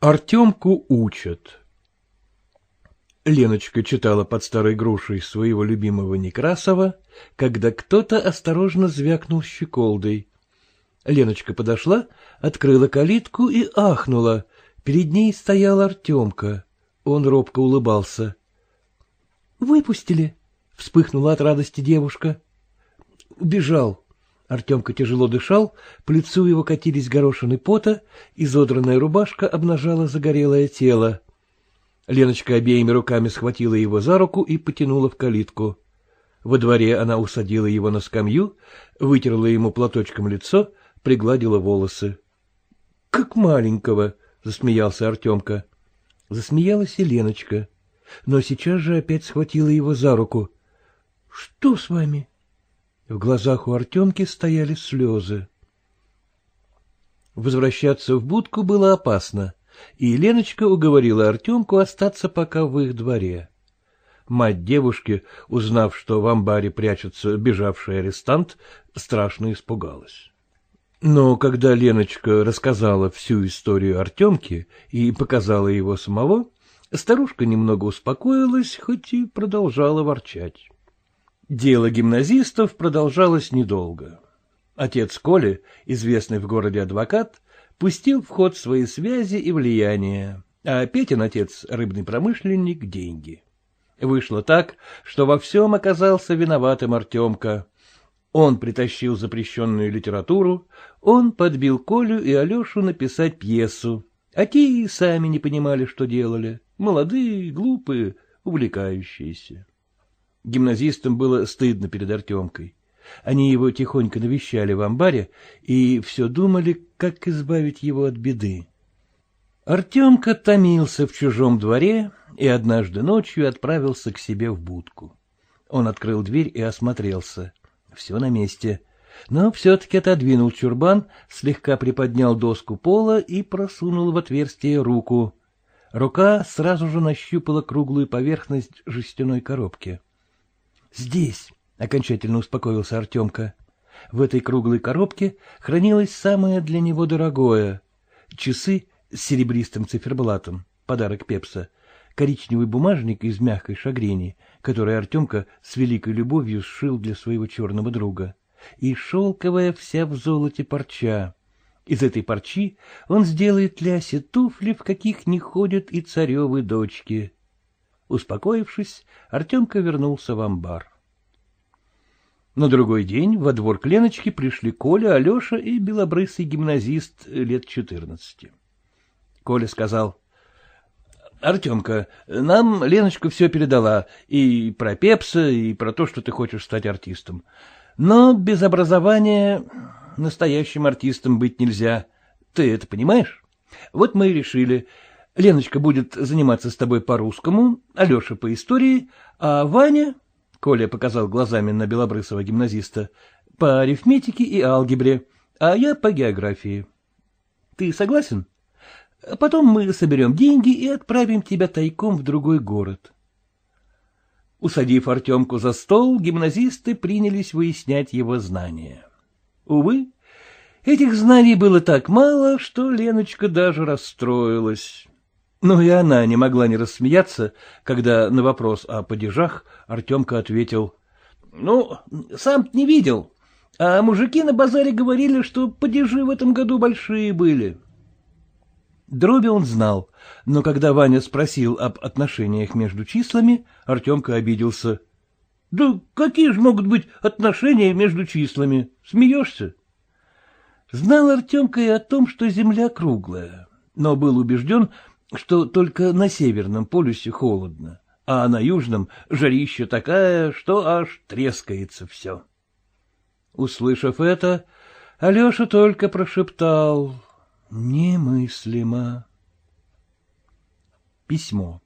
Артемку учат. Леночка читала под старой грушей своего любимого Некрасова, когда кто-то осторожно звякнул щеколдой. Леночка подошла, открыла калитку и ахнула. Перед ней стоял Артемка. Он робко улыбался. — Выпустили? — вспыхнула от радости девушка. — Убежал. Артемка тяжело дышал, по лицу его катились горошины пота, изодранная рубашка обнажала загорелое тело. Леночка обеими руками схватила его за руку и потянула в калитку. Во дворе она усадила его на скамью, вытерла ему платочком лицо, пригладила волосы. — Как маленького! — засмеялся Артемка. Засмеялась и Леночка, но сейчас же опять схватила его за руку. — Что с вами? В глазах у Артемки стояли слезы. Возвращаться в будку было опасно, и Леночка уговорила Артемку остаться пока в их дворе. Мать девушки, узнав, что в амбаре прячется бежавший арестант, страшно испугалась. Но когда Леночка рассказала всю историю Артемки и показала его самого, старушка немного успокоилась, хоть и продолжала ворчать. Дело гимназистов продолжалось недолго. Отец Коли, известный в городе адвокат, пустил в ход свои связи и влияния, а Петин отец, рыбный промышленник, деньги. Вышло так, что во всем оказался виноватым Артемка. Он притащил запрещенную литературу, он подбил Колю и Алешу написать пьесу, а те и сами не понимали, что делали, молодые, глупые, увлекающиеся. Гимназистам было стыдно перед Артемкой. Они его тихонько навещали в амбаре и все думали, как избавить его от беды. Артемка томился в чужом дворе и однажды ночью отправился к себе в будку. Он открыл дверь и осмотрелся. Все на месте. Но все-таки отодвинул чурбан, слегка приподнял доску пола и просунул в отверстие руку. Рука сразу же нащупала круглую поверхность жестяной коробки. Здесь, — окончательно успокоился Артемка. В этой круглой коробке хранилось самое для него дорогое — часы с серебристым циферблатом, подарок Пепса, коричневый бумажник из мягкой шагрени, который Артемка с великой любовью сшил для своего черного друга, и шелковая вся в золоте парча. Из этой парчи он сделает Лясе туфли, в каких не ходят и царевы дочки. Успокоившись, Артемка вернулся в амбар. На другой день во двор Кленочки пришли Коля, Алеша и белобрысый гимназист лет четырнадцати. Коля сказал, — Артемка, нам Леночка все передала, и про Пепса, и про то, что ты хочешь стать артистом. Но без образования настоящим артистом быть нельзя. Ты это понимаешь? Вот мы и решили, Леночка будет заниматься с тобой по-русскому, Алеша по истории, а Ваня, — Коля показал глазами на белобрысого гимназиста, — по арифметике и алгебре, а я по географии. Ты согласен? Потом мы соберем деньги и отправим тебя тайком в другой город. Усадив Артемку за стол, гимназисты принялись выяснять его знания. Увы, этих знаний было так мало, что Леночка даже расстроилась. Но и она не могла не рассмеяться, когда на вопрос о падежах Артемка ответил. — Ну, сам не видел, а мужики на базаре говорили, что падежи в этом году большие были. Дроби он знал, но когда Ваня спросил об отношениях между числами, Артемка обиделся. — Да какие же могут быть отношения между числами? Смеешься? Знал Артемка и о том, что земля круглая, но был убежден, что только на северном полюсе холодно, а на южном жарища такая, что аж трескается все. Услышав это, Алеша только прошептал «Немыслимо». Письмо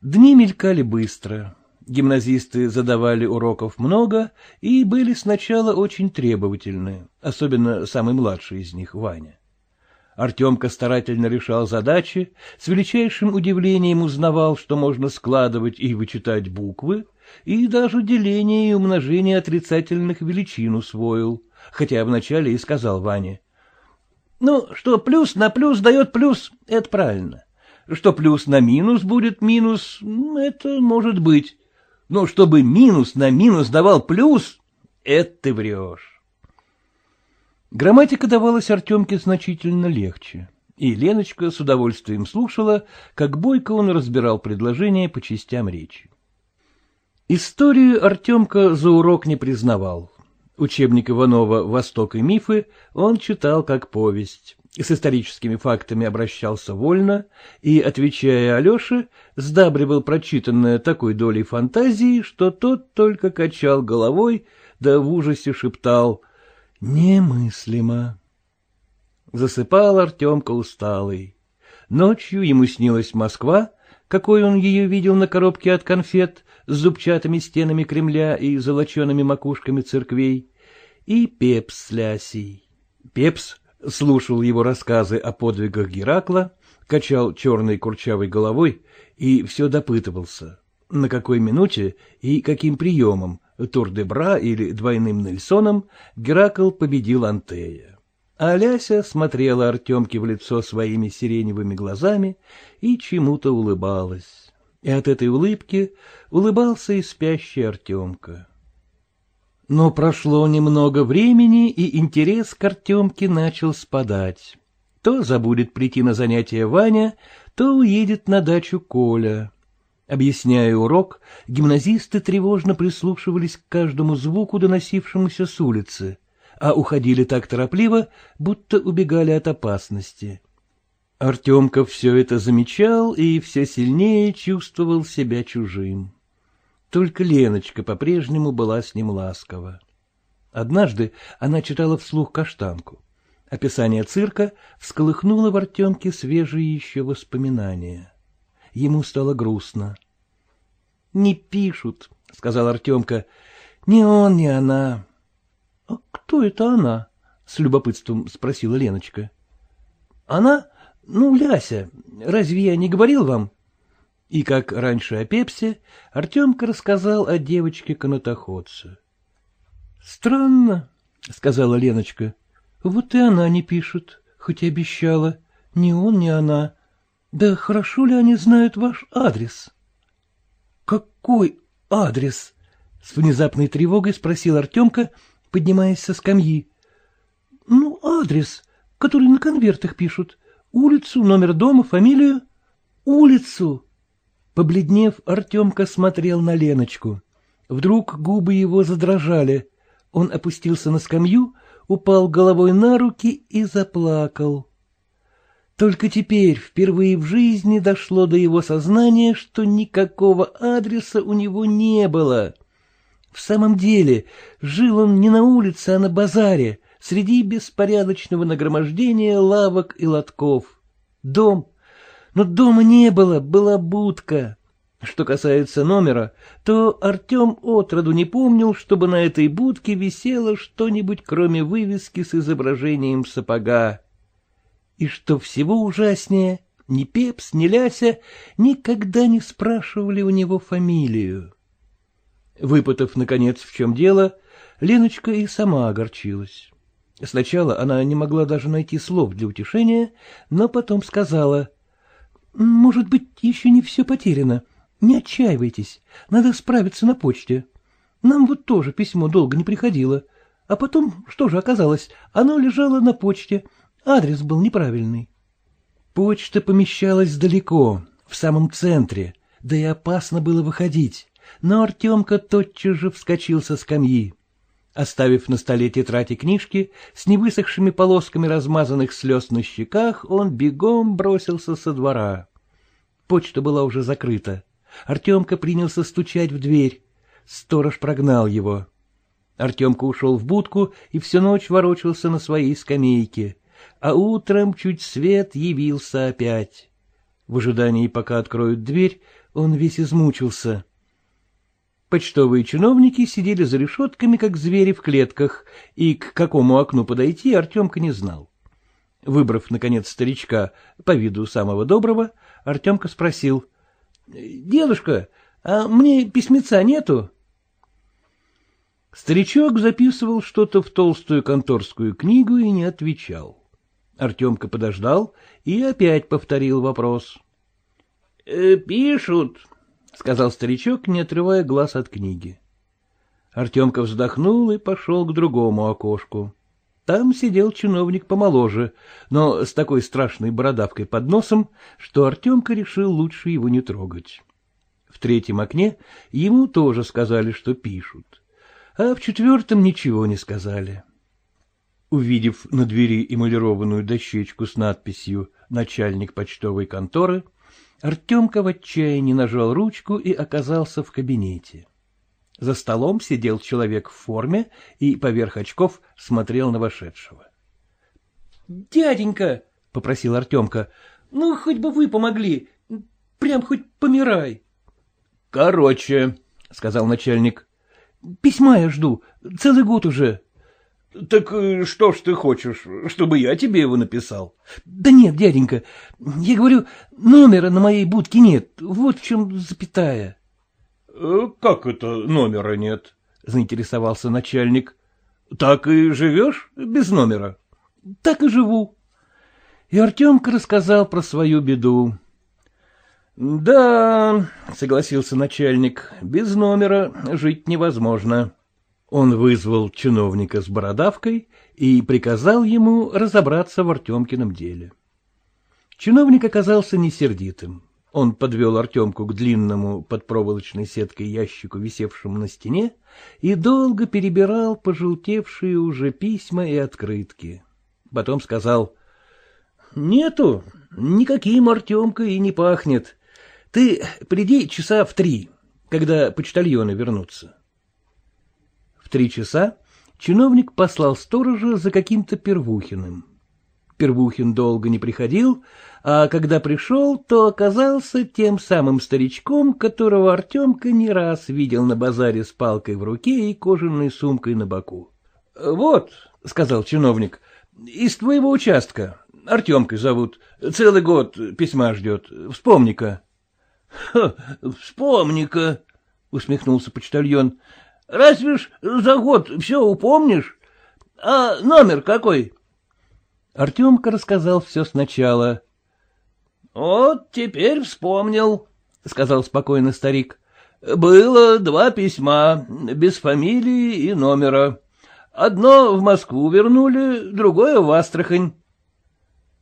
Дни мелькали быстро. Гимназисты задавали уроков много и были сначала очень требовательны, особенно самый младший из них, Ваня. Артемка старательно решал задачи, с величайшим удивлением узнавал, что можно складывать и вычитать буквы, и даже деление и умножение отрицательных величин усвоил, хотя вначале и сказал Ване. — Ну, что плюс на плюс дает плюс, это правильно. Что плюс на минус будет минус, это может быть. Но чтобы минус на минус давал плюс, это ты врешь. Грамматика давалась Артемке значительно легче, и Леночка с удовольствием слушала, как бойко он разбирал предложения по частям речи. Историю Артемка за урок не признавал. Учебник Иванова «Восток и мифы» он читал как повесть, с историческими фактами обращался вольно и, отвечая Алёше, сдабривал прочитанное такой долей фантазии, что тот только качал головой, да в ужасе шептал «Немыслимо». Засыпал Артемка усталый. Ночью ему снилась Москва, какой он ее видел на коробке от конфет, с зубчатыми стенами Кремля и золочеными макушками церквей, и Пепс с Лясей. Пепс слушал его рассказы о подвигах Геракла, качал черной курчавой головой и все допытывался, на какой минуте и каким приемом, тур-де-бра или двойным Нельсоном, Геракл победил Антея. А Ляся смотрела Артемке в лицо своими сиреневыми глазами и чему-то улыбалась и от этой улыбки улыбался и спящий Артемка. Но прошло немного времени, и интерес к Артемке начал спадать. То забудет прийти на занятия Ваня, то уедет на дачу Коля. Объясняя урок, гимназисты тревожно прислушивались к каждому звуку, доносившемуся с улицы, а уходили так торопливо, будто убегали от опасности. Артемка все это замечал и все сильнее чувствовал себя чужим. Только Леночка по-прежнему была с ним ласкова. Однажды она читала вслух каштанку. Описание цирка всколыхнуло в Артемке свежие еще воспоминания. Ему стало грустно. — Не пишут, — сказал Артемка. — Ни он, ни она. — А кто это она? — с любопытством спросила Леночка. — Она? — Ну, Ляся, разве я не говорил вам? И как раньше о Пепсе, Артемка рассказал о девочке-канатоходце. — Странно, — сказала Леночка. — Вот и она не пишет, хоть и обещала. Ни он, ни она. Да хорошо ли они знают ваш адрес? — Какой адрес? — с внезапной тревогой спросил Артемка, поднимаясь со скамьи. — Ну, адрес, который на конвертах пишут. Улицу, номер дома, фамилию? Улицу! Побледнев, Артемка смотрел на Леночку. Вдруг губы его задрожали. Он опустился на скамью, упал головой на руки и заплакал. Только теперь впервые в жизни дошло до его сознания, что никакого адреса у него не было. В самом деле, жил он не на улице, а на базаре, среди беспорядочного нагромождения лавок и лотков. Дом. Но дома не было, была будка. Что касается номера, то Артем отроду не помнил, чтобы на этой будке висело что-нибудь, кроме вывески с изображением сапога. И что всего ужаснее, ни Пепс, ни Ляся никогда не спрашивали у него фамилию. Выпытав, наконец, в чем дело, Леночка и сама огорчилась. Сначала она не могла даже найти слов для утешения, но потом сказала, «Может быть, еще не все потеряно. Не отчаивайтесь, надо справиться на почте. Нам вот тоже письмо долго не приходило. А потом, что же оказалось, оно лежало на почте, адрес был неправильный». Почта помещалась далеко, в самом центре, да и опасно было выходить, но Артемка тотчас же вскочил со скамьи. Оставив на столе тетрадь и книжки, с невысохшими полосками размазанных слез на щеках, он бегом бросился со двора. Почта была уже закрыта. Артемка принялся стучать в дверь. Сторож прогнал его. Артемка ушел в будку и всю ночь ворочался на своей скамейке, а утром чуть свет явился опять. В ожидании, пока откроют дверь, он весь измучился. Почтовые чиновники сидели за решетками, как звери в клетках, и к какому окну подойти Артемка не знал. Выбрав, наконец, старичка по виду самого доброго, Артемка спросил. — Дедушка, а мне письмеца нету? Старичок записывал что-то в толстую конторскую книгу и не отвечал. Артемка подождал и опять повторил вопрос. «Э, — Пишут, — сказал старичок, не отрывая глаз от книги. Артемка вздохнул и пошел к другому окошку. Там сидел чиновник помоложе, но с такой страшной бородавкой под носом, что Артемка решил лучше его не трогать. В третьем окне ему тоже сказали, что пишут, а в четвертом ничего не сказали. Увидев на двери эмалированную дощечку с надписью «Начальник почтовой конторы», Артемка в отчаянии нажал ручку и оказался в кабинете. За столом сидел человек в форме и поверх очков смотрел на вошедшего. — Дяденька, — попросил Артемка, — ну, хоть бы вы помогли, прям хоть помирай. — Короче, — сказал начальник. — Письма я жду, целый год уже. — Так э, что ж ты хочешь, чтобы я тебе его написал? — Да нет, дяденька, я говорю, номера на моей будке нет, вот в чем запятая. «Э, — Как это номера нет? — заинтересовался начальник. — Так и живешь без номера? — Так и живу. И Артемка рассказал про свою беду. — Да, — согласился начальник, — без номера жить невозможно. Он вызвал чиновника с бородавкой и приказал ему разобраться в Артемкином деле. Чиновник оказался несердитым. Он подвел Артемку к длинному под проволочной сеткой ящику, висевшему на стене, и долго перебирал пожелтевшие уже письма и открытки. Потом сказал, — Нету, никаким Артемка и не пахнет. Ты приди часа в три, когда почтальоны вернутся три часа чиновник послал сторожа за каким-то Первухиным. Первухин долго не приходил, а когда пришел, то оказался тем самым старичком, которого Артемка не раз видел на базаре с палкой в руке и кожаной сумкой на боку. — Вот, — сказал чиновник, — из твоего участка. Артемкой зовут. Целый год письма ждет. Вспомни-ка. — Вспомни-ка, — усмехнулся почтальон. Разве ж за год все упомнишь? А номер какой? Артемка рассказал все сначала. — Вот теперь вспомнил, — сказал спокойно старик. — Было два письма, без фамилии и номера. Одно в Москву вернули, другое в Астрахань.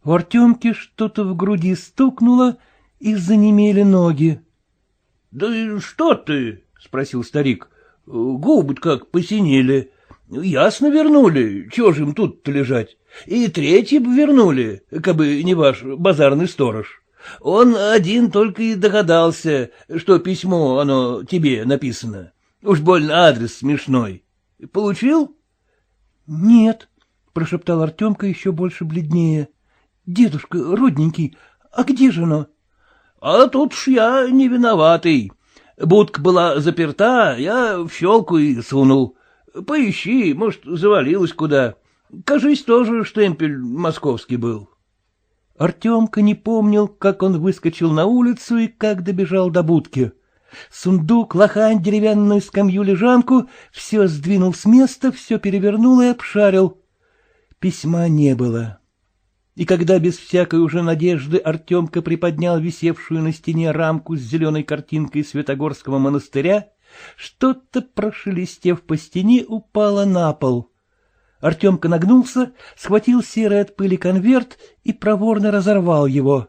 У Артемки что-то в груди стукнуло, и занемели ноги. — Да что ты? — спросил старик. Губы как посинели. Ясно вернули, чего же им тут-то лежать. И третий бы вернули, кабы не ваш базарный сторож. Он один только и догадался, что письмо, оно тебе написано. Уж больно адрес смешной. Получил? — Нет, — прошептал Артемка еще больше бледнее. — Дедушка, родненький, а где же оно? — А тут ж я не виноватый. Будка была заперта, я в щелку и сунул. Поищи, может, завалилась куда. Кажись, тоже штемпель московский был. Артемка не помнил, как он выскочил на улицу и как добежал до будки. Сундук, лохань, деревянную скамью-лежанку — все сдвинул с места, все перевернул и обшарил. Письма не было. И когда без всякой уже надежды Артемка приподнял висевшую на стене рамку с зеленой картинкой Святогорского монастыря, что-то, прошелестев по стене, упало на пол. Артемка нагнулся, схватил серый от пыли конверт и проворно разорвал его.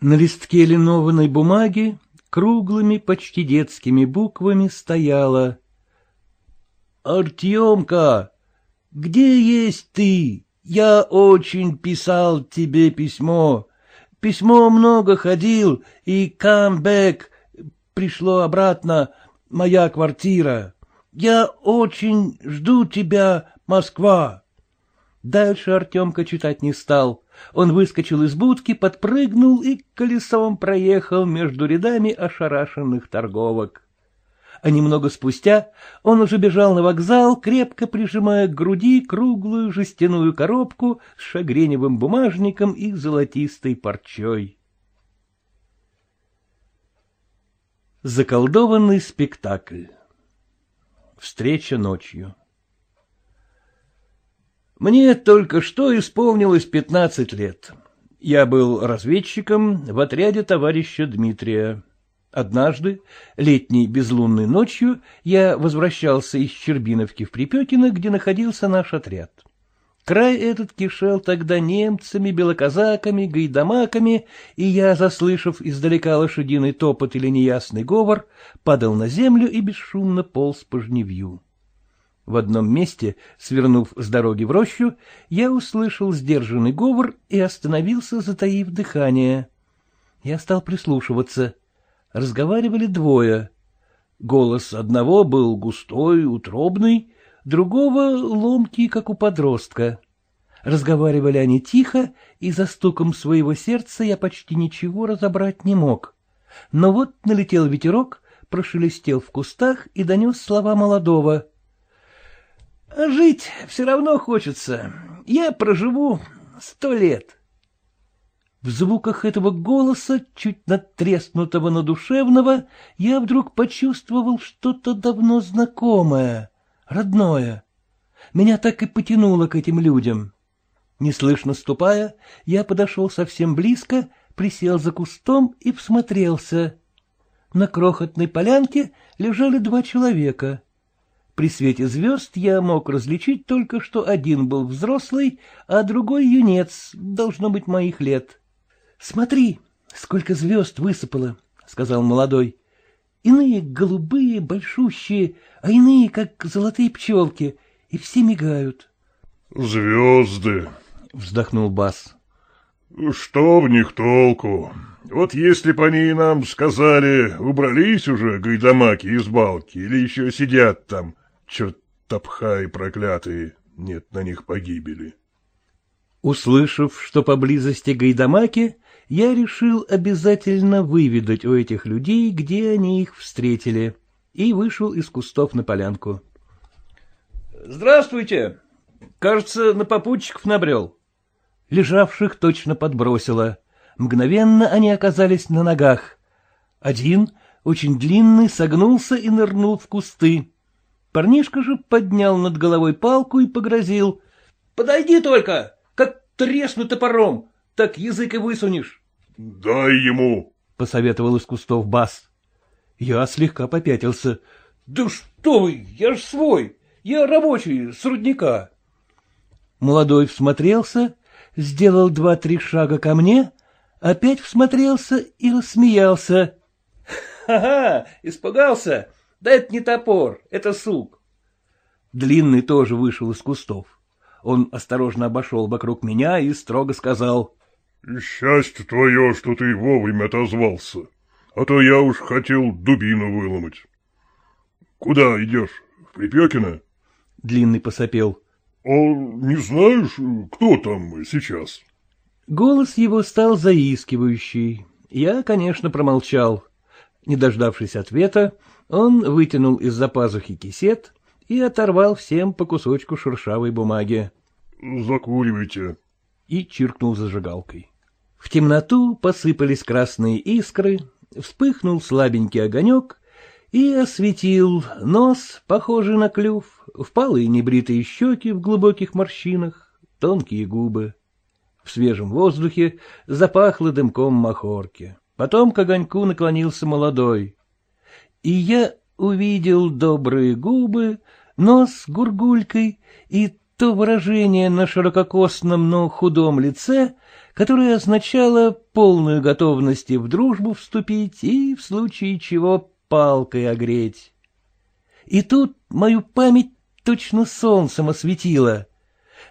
На листке линованной бумаги круглыми, почти детскими буквами стояло «Артемка, где есть ты?» Я очень писал тебе письмо. Письмо много ходил, и камбэк пришло обратно, моя квартира. Я очень жду тебя, Москва. Дальше Артемка читать не стал. Он выскочил из будки, подпрыгнул и колесом проехал между рядами ошарашенных торговок а немного спустя он уже бежал на вокзал, крепко прижимая к груди круглую жестяную коробку с шагреневым бумажником и золотистой парчой. Заколдованный спектакль Встреча ночью Мне только что исполнилось пятнадцать лет. Я был разведчиком в отряде товарища Дмитрия. Однажды, летней безлунной ночью, я возвращался из Щербиновки в Припекино, где находился наш отряд. Край этот кишел тогда немцами, белоказаками, гайдамаками, и я, заслышав издалека лошадиный топот или неясный говор, падал на землю и бесшумно полз по жневью. В одном месте, свернув с дороги в рощу, я услышал сдержанный говор и остановился, затаив дыхание. Я стал прислушиваться — разговаривали двое. Голос одного был густой, утробный, другого — ломкий, как у подростка. Разговаривали они тихо, и за стуком своего сердца я почти ничего разобрать не мог. Но вот налетел ветерок, прошелестел в кустах и донес слова молодого. — жить все равно хочется. Я проживу сто лет. — в звуках этого голоса, чуть надтреснутого надушевного, я вдруг почувствовал что-то давно знакомое, родное. Меня так и потянуло к этим людям. Неслышно ступая, я подошел совсем близко, присел за кустом и всмотрелся. На крохотной полянке лежали два человека. При свете звезд я мог различить только, что один был взрослый, а другой юнец, должно быть, моих лет. Смотри, сколько звезд высыпало, — сказал молодой. Иные голубые, большущие, а иные, как золотые пчелки, и все мигают. — Звезды, — вздохнул Бас. — Что в них толку? Вот если б они нам сказали, убрались уже гайдамаки из балки или еще сидят там, чертопха и проклятые, нет на них погибели. Услышав, что поблизости гайдамаки, я решил обязательно выведать у этих людей, где они их встретили, и вышел из кустов на полянку. — Здравствуйте! Кажется, на попутчиков набрел. Лежавших точно подбросило. Мгновенно они оказались на ногах. Один, очень длинный, согнулся и нырнул в кусты. Парнишка же поднял над головой палку и погрозил. — Подойди только, как тресну топором, так язык и высунешь. — Дай ему, — посоветовал из кустов бас. Я слегка попятился. — Да что вы, я ж свой, я рабочий, с рудника. Молодой всмотрелся, сделал два-три шага ко мне, опять всмотрелся и рассмеялся. «Ха — Ха-ха, испугался? Да это не топор, это сук. Длинный тоже вышел из кустов. Он осторожно обошел вокруг меня и строго сказал. — Счастье твое, что ты вовремя отозвался, а то я уж хотел дубину выломать. — Куда идешь? В Припекино? Длинный посопел. — А не знаешь, кто там сейчас? Голос его стал заискивающий. Я, конечно, промолчал. Не дождавшись ответа, он вытянул из-за пазухи кисет и оторвал всем по кусочку шершавой бумаги. — Закуривайте. И чиркнул зажигалкой. В темноту посыпались красные искры, вспыхнул слабенький огонек и осветил нос, похожий на клюв, впалые небритые щеки в глубоких морщинах, тонкие губы. В свежем воздухе запахло дымком махорки. Потом к огоньку наклонился молодой. И я увидел добрые губы, нос гургулькой и то выражение на ширококосном, но худом лице, которое означало полную готовность и в дружбу вступить, и в случае чего палкой огреть. И тут мою память точно солнцем осветило.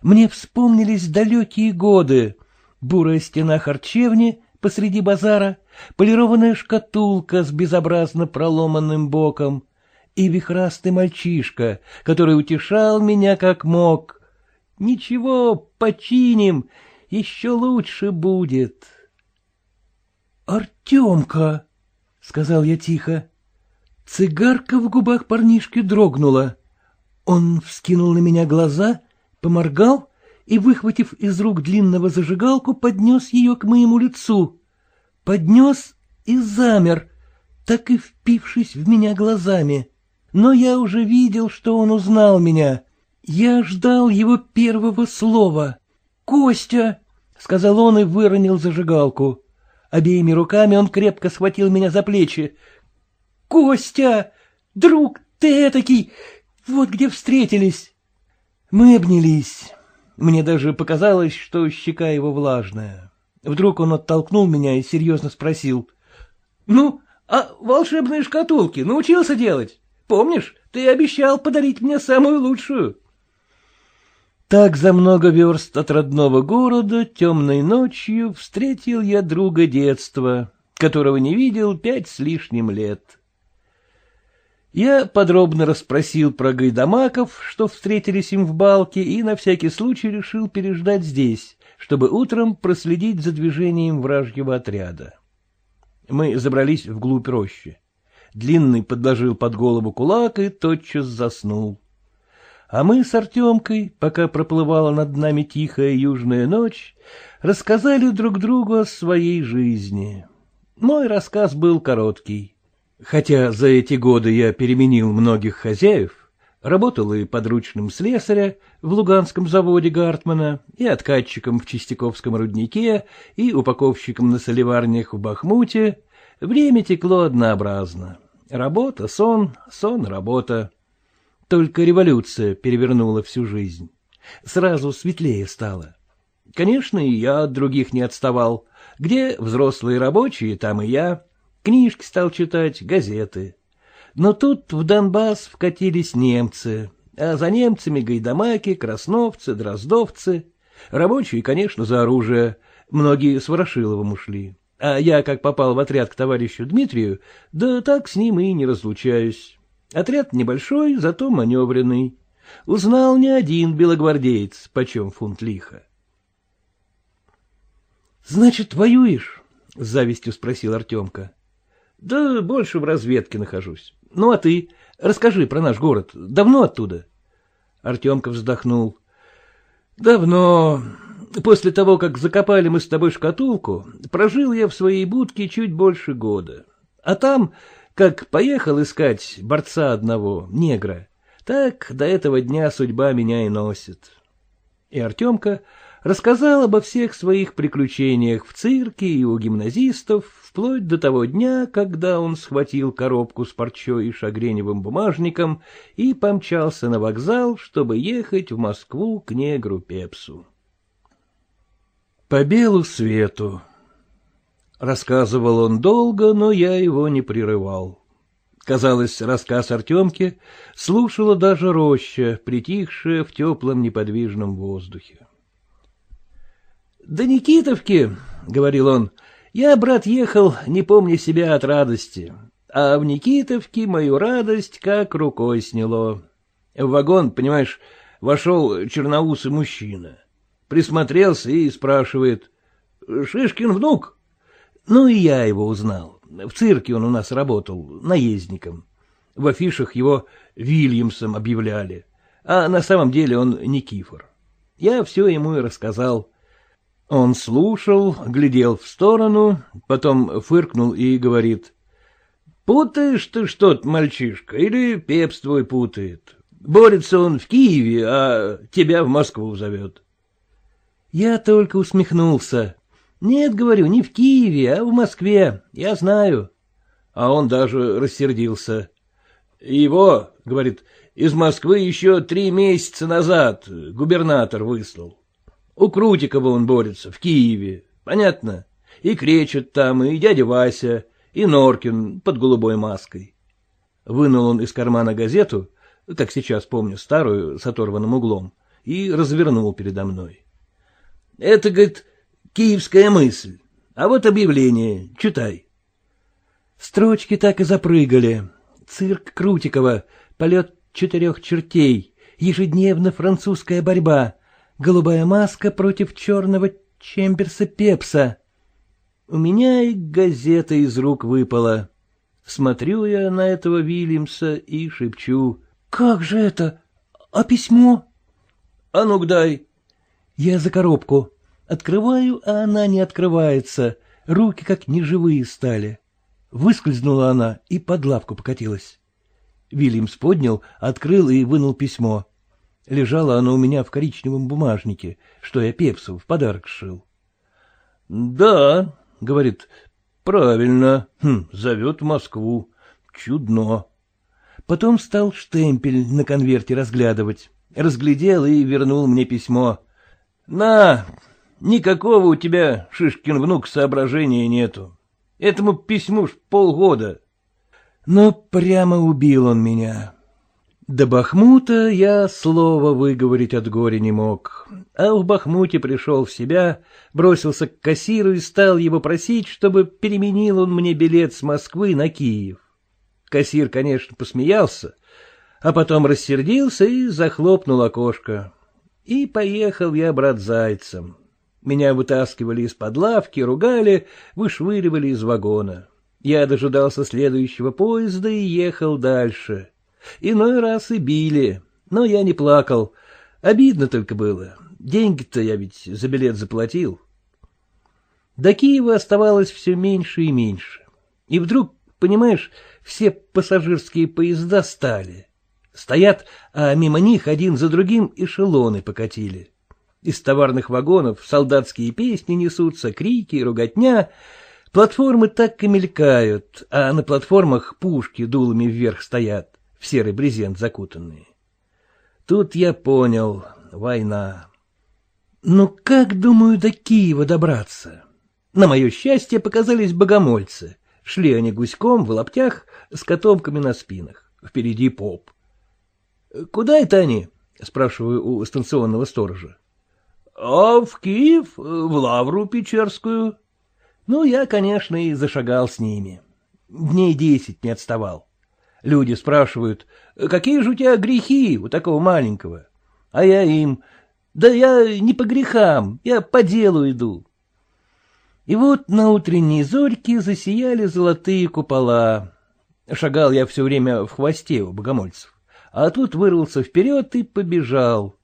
Мне вспомнились далекие годы, бурая стена харчевни посреди базара, полированная шкатулка с безобразно проломанным боком и вихрастый мальчишка, который утешал меня как мог. Ничего, починим, еще лучше будет. — Артемка, — сказал я тихо. Цигарка в губах парнишки дрогнула. Он вскинул на меня глаза, поморгал и, выхватив из рук длинного зажигалку, поднес ее к моему лицу. Поднес и замер, так и впившись в меня глазами. Но я уже видел, что он узнал меня. Я ждал его первого слова. «Костя!» — сказал он и выронил зажигалку. Обеими руками он крепко схватил меня за плечи. «Костя! Друг, ты этакий! Вот где встретились!» Мы обнялись. Мне даже показалось, что щека его влажная. Вдруг он оттолкнул меня и серьезно спросил. — Ну, а волшебные шкатулки научился делать? Помнишь, ты обещал подарить мне самую лучшую. Так за много верст от родного города темной ночью встретил я друга детства, которого не видел пять с лишним лет. Я подробно расспросил про гайдамаков, что встретились им в балке, и на всякий случай решил переждать здесь, чтобы утром проследить за движением вражьего отряда. Мы забрались вглубь рощи. Длинный подложил под голову кулак и тотчас заснул. А мы с Артемкой, пока проплывала над нами тихая южная ночь, рассказали друг другу о своей жизни. Мой рассказ был короткий. Хотя за эти годы я переменил многих хозяев, работал и подручным слесаря в Луганском заводе Гартмана, и откатчиком в Чистяковском руднике, и упаковщиком на соливарнях в Бахмуте, время текло однообразно. Работа, сон, сон, работа. Только революция перевернула всю жизнь. Сразу светлее стало. Конечно, и я от других не отставал. Где взрослые рабочие, там и я. Книжки стал читать, газеты. Но тут в Донбасс вкатились немцы, а за немцами гайдамаки, красновцы, дроздовцы. Рабочие, конечно, за оружие, многие с Ворошиловым ушли. А я, как попал в отряд к товарищу Дмитрию, да так с ним и не разлучаюсь. Отряд небольшой, зато маневренный. Узнал не один белогвардеец, почем фунт лиха. — Значит, воюешь? — с завистью спросил Артемка. Да больше в разведке нахожусь. Ну, а ты? Расскажи про наш город. Давно оттуда? Артемка вздохнул. Давно. После того, как закопали мы с тобой шкатулку, прожил я в своей будке чуть больше года. А там, как поехал искать борца одного, негра, так до этого дня судьба меня и носит. И Артемка рассказал обо всех своих приключениях в цирке и у гимназистов, вплоть до того дня, когда он схватил коробку с парчой и шагреневым бумажником и помчался на вокзал, чтобы ехать в Москву к негру Пепсу. По белу свету. Рассказывал он долго, но я его не прерывал. Казалось, рассказ Артемки слушала даже роща, притихшая в теплом неподвижном воздухе. До Никитовки, — говорил он, — я, брат, ехал, не помня себя от радости, а в Никитовке мою радость как рукой сняло. В вагон, понимаешь, вошел черноусый мужчина. Присмотрелся и спрашивает, — Шишкин внук? Ну и я его узнал. В цирке он у нас работал, наездником. В афишах его Вильямсом объявляли, а на самом деле он Никифор. Я все ему и рассказал. Он слушал, глядел в сторону, потом фыркнул и говорит. — Путаешь ты что-то, мальчишка, или пепс твой путает? Борется он в Киеве, а тебя в Москву зовет. Я только усмехнулся. Нет, говорю, не в Киеве, а в Москве, я знаю. А он даже рассердился. Его, говорит, из Москвы еще три месяца назад губернатор выслал. У Крутикова он борется, в Киеве, понятно? И кречет там, и дядя Вася, и Норкин под голубой маской. Вынул он из кармана газету, как сейчас помню, старую, с оторванным углом, и развернул передо мной. Это, говорит, киевская мысль. А вот объявление, читай. Строчки так и запрыгали. Цирк Крутикова, полет четырех чертей, ежедневно французская борьба, голубая маска против черного Чемберса Пепса. У меня и газета из рук выпала. Смотрю я на этого Вильямса и шепчу. — Как же это? А письмо? — А ну-ка дай. Я за коробку. Открываю, а она не открывается. Руки как неживые стали. Выскользнула она и под лавку покатилась. Вильямс поднял, открыл и вынул письмо. Лежало оно у меня в коричневом бумажнике, что я Пепсу в подарок сшил. — Да, — говорит, — правильно, хм, зовет в Москву. Чудно. Потом стал штемпель на конверте разглядывать. Разглядел и вернул мне письмо. — На, никакого у тебя, Шишкин внук, соображения нету. Этому письму ж полгода. Но прямо убил он меня. До Бахмута я слова выговорить от горя не мог, а в Бахмуте пришел в себя, бросился к кассиру и стал его просить, чтобы переменил он мне билет с Москвы на Киев. Кассир, конечно, посмеялся, а потом рассердился и захлопнул окошко. И поехал я, брат, зайцем. Меня вытаскивали из-под лавки, ругали, вышвыривали из вагона. Я дожидался следующего поезда и ехал дальше. Иной раз и били, но я не плакал. Обидно только было. Деньги-то я ведь за билет заплатил. До Киева оставалось все меньше и меньше. И вдруг, понимаешь, все пассажирские поезда стали. Стоят, а мимо них один за другим эшелоны покатили. Из товарных вагонов солдатские песни несутся, крики, руготня. Платформы так и мелькают, а на платформах пушки дулами вверх стоят в серый брезент закутанные. Тут я понял — война. Ну как, думаю, до Киева добраться? На мое счастье показались богомольцы. Шли они гуськом в лаптях с котомками на спинах. Впереди поп. — Куда это они? — спрашиваю у станционного сторожа. — А в Киев, в Лавру Печерскую. Ну, я, конечно, и зашагал с ними. Дней десять не отставал. Люди спрашивают, какие же у тебя грехи у такого маленького? А я им, да я не по грехам, я по делу иду. И вот на утренней зорьке засияли золотые купола. Шагал я все время в хвосте у богомольцев, а тут вырвался вперед и побежал.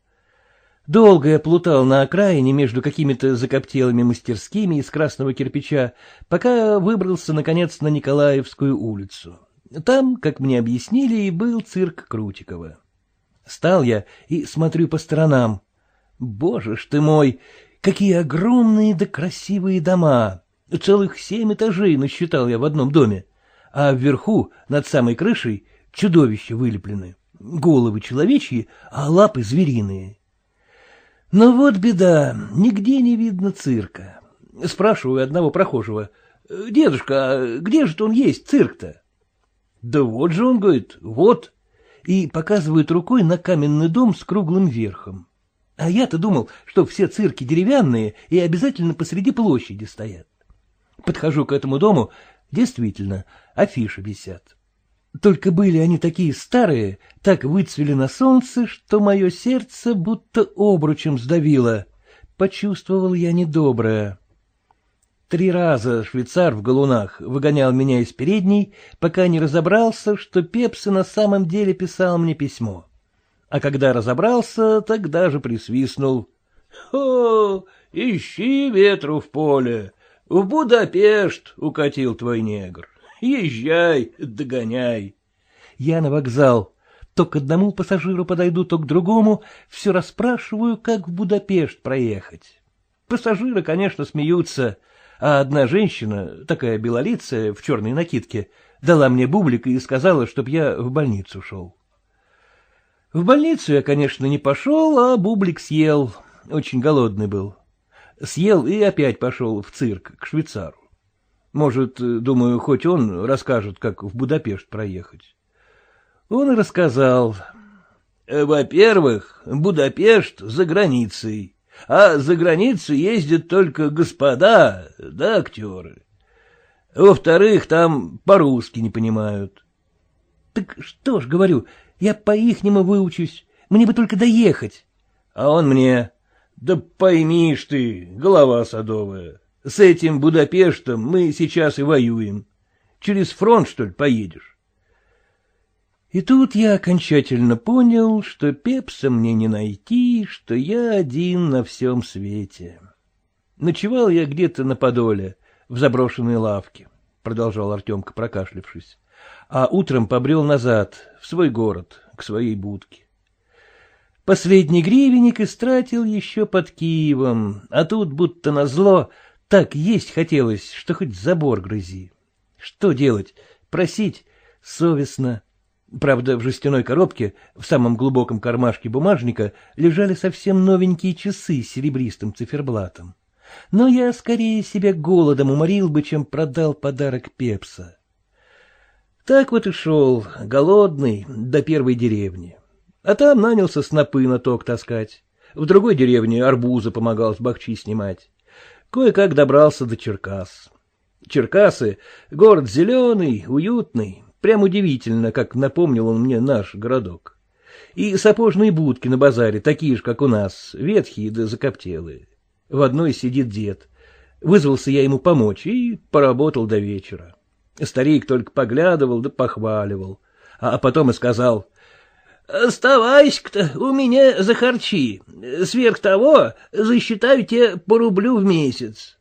Долго я плутал на окраине между какими-то закоптелыми мастерскими из красного кирпича, пока выбрался, наконец, на Николаевскую улицу. Там, как мне объяснили, и был цирк Крутикова. Стал я и смотрю по сторонам. Боже ж ты мой, какие огромные да красивые дома! Целых семь этажей насчитал я в одном доме, а вверху, над самой крышей, чудовища вылеплены. Головы человечьи, а лапы звериные. Но вот беда, нигде не видно цирка. Спрашиваю одного прохожего, «Дедушка, а где же он есть, цирк-то?» Да вот же он, говорит, вот. И показывает рукой на каменный дом с круглым верхом. А я-то думал, что все цирки деревянные и обязательно посреди площади стоят. Подхожу к этому дому, действительно, афиши висят. Только были они такие старые, так выцвели на солнце, что мое сердце будто обручем сдавило. Почувствовал я недоброе. Три раза швейцар в галунах выгонял меня из передней, пока не разобрался, что Пепси на самом деле писал мне письмо. А когда разобрался, тогда же присвистнул. — О, ищи ветру в поле. В Будапешт укатил твой негр. Езжай, догоняй. Я на вокзал. То к одному пассажиру подойду, то к другому. Все расспрашиваю, как в Будапешт проехать. Пассажиры, конечно, смеются а одна женщина, такая белолицая, в черной накидке, дала мне бублик и сказала, чтоб я в больницу шел. В больницу я, конечно, не пошел, а бублик съел, очень голодный был. Съел и опять пошел в цирк, к швейцару. Может, думаю, хоть он расскажет, как в Будапешт проехать. Он и рассказал. Во-первых, Будапешт за границей а за границу ездят только господа да актеры. Во-вторых, там по-русски не понимают. — Так что ж, говорю, я по-ихнему выучусь, мне бы только доехать. А он мне, да поймишь ты, голова садовая, с этим Будапештом мы сейчас и воюем. Через фронт, что ли, поедешь? И тут я окончательно понял, что Пепса мне не найти, что я один на всем свете. Ночевал я где-то на Подоле, в заброшенной лавке, — продолжал Артемка, прокашлившись, а утром побрел назад, в свой город, к своей будке. Последний гривенник истратил еще под Киевом, а тут будто назло так есть хотелось, что хоть забор грызи. Что делать? Просить? Совестно. Правда, в жестяной коробке, в самом глубоком кармашке бумажника, лежали совсем новенькие часы с серебристым циферблатом. Но я скорее себя голодом уморил бы, чем продал подарок Пепса. Так вот и шел, голодный, до первой деревни. А там нанялся снопы на ток таскать. В другой деревне арбузы помогал с бахчи снимать. Кое-как добрался до Черкас. Черкасы — город зеленый, уютный, прям удивительно, как напомнил он мне наш городок. И сапожные будки на базаре такие же, как у нас, ветхие да закоптелые. В одной сидит дед. Вызвался я ему помочь и поработал до вечера. Старик только поглядывал да похваливал, а потом и сказал, Оставайся-ка у меня за харчи. Сверх того засчитаю тебе по рублю в месяц.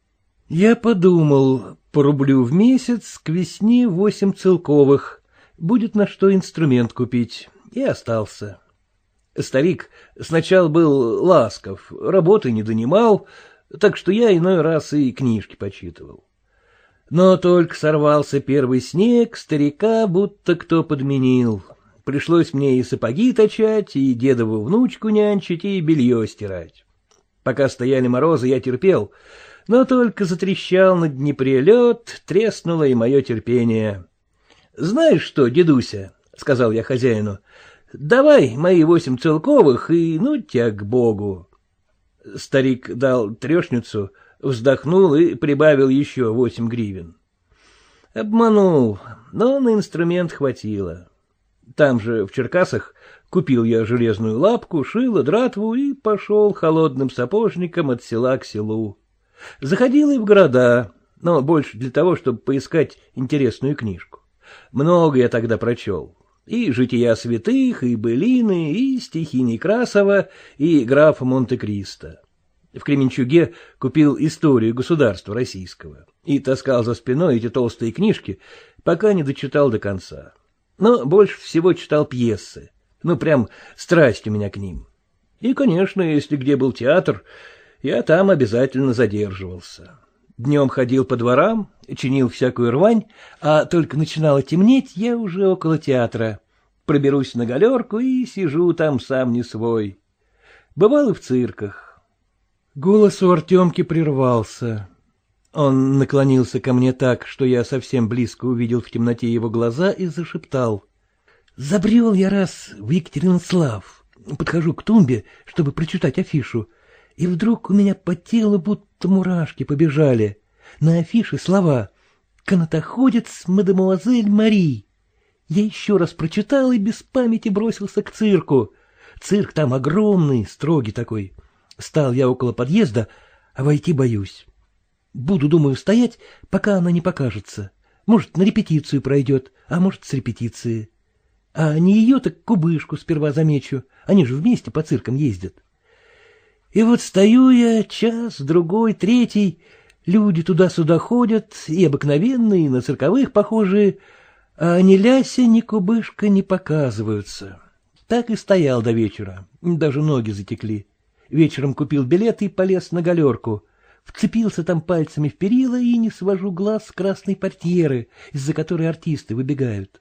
Я подумал, по рублю в месяц к весне восемь целковых. Будет на что инструмент купить. И остался. Старик сначала был ласков, работы не донимал, так что я иной раз и книжки почитывал. Но только сорвался первый снег, старика будто кто подменил. Пришлось мне и сапоги точать, и дедову внучку нянчить, и белье стирать. Пока стояли морозы, я терпел, но только затрещал на Днепре лед, треснуло и мое терпение. — Знаешь что, дедуся, — сказал я хозяину, — давай мои восемь целковых и ну тебя к богу. Старик дал трешницу, вздохнул и прибавил еще восемь гривен. Обманул, но на инструмент хватило. Там же, в Черкасах, купил я железную лапку, шило, дратву и пошел холодным сапожником от села к селу. Заходил и в города, но больше для того, чтобы поискать интересную книжку. Много я тогда прочел. И «Жития святых», и «Былины», и стихи Некрасова, и графа Монте-Кристо. В Кременчуге купил историю государства российского и таскал за спиной эти толстые книжки, пока не дочитал до конца но больше всего читал пьесы. Ну, прям страсть у меня к ним. И, конечно, если где был театр, я там обязательно задерживался. Днем ходил по дворам, чинил всякую рвань, а только начинало темнеть, я уже около театра. Проберусь на галерку и сижу там сам не свой. Бывал и в цирках. Голос у Артемки прервался. Он наклонился ко мне так, что я совсем близко увидел в темноте его глаза и зашептал. Забрел я раз в Екатеринослав. Подхожу к тумбе, чтобы прочитать афишу, и вдруг у меня по телу будто мурашки побежали. На афише слова «Канатоходец мадемуазель Мари». Я еще раз прочитал и без памяти бросился к цирку. Цирк там огромный, строгий такой. Стал я около подъезда, а войти боюсь. Буду, думаю, стоять, пока она не покажется. Может, на репетицию пройдет, а может, с репетиции. А не ее, так кубышку сперва замечу. Они же вместе по циркам ездят. И вот стою я час, другой, третий. Люди туда-сюда ходят, и обыкновенные, и на цирковых похожие, а ни Ляся, ни кубышка не показываются. Так и стоял до вечера, даже ноги затекли. Вечером купил билет и полез на галерку — Вцепился там пальцами в перила и не свожу глаз с красной портьеры, из-за которой артисты выбегают.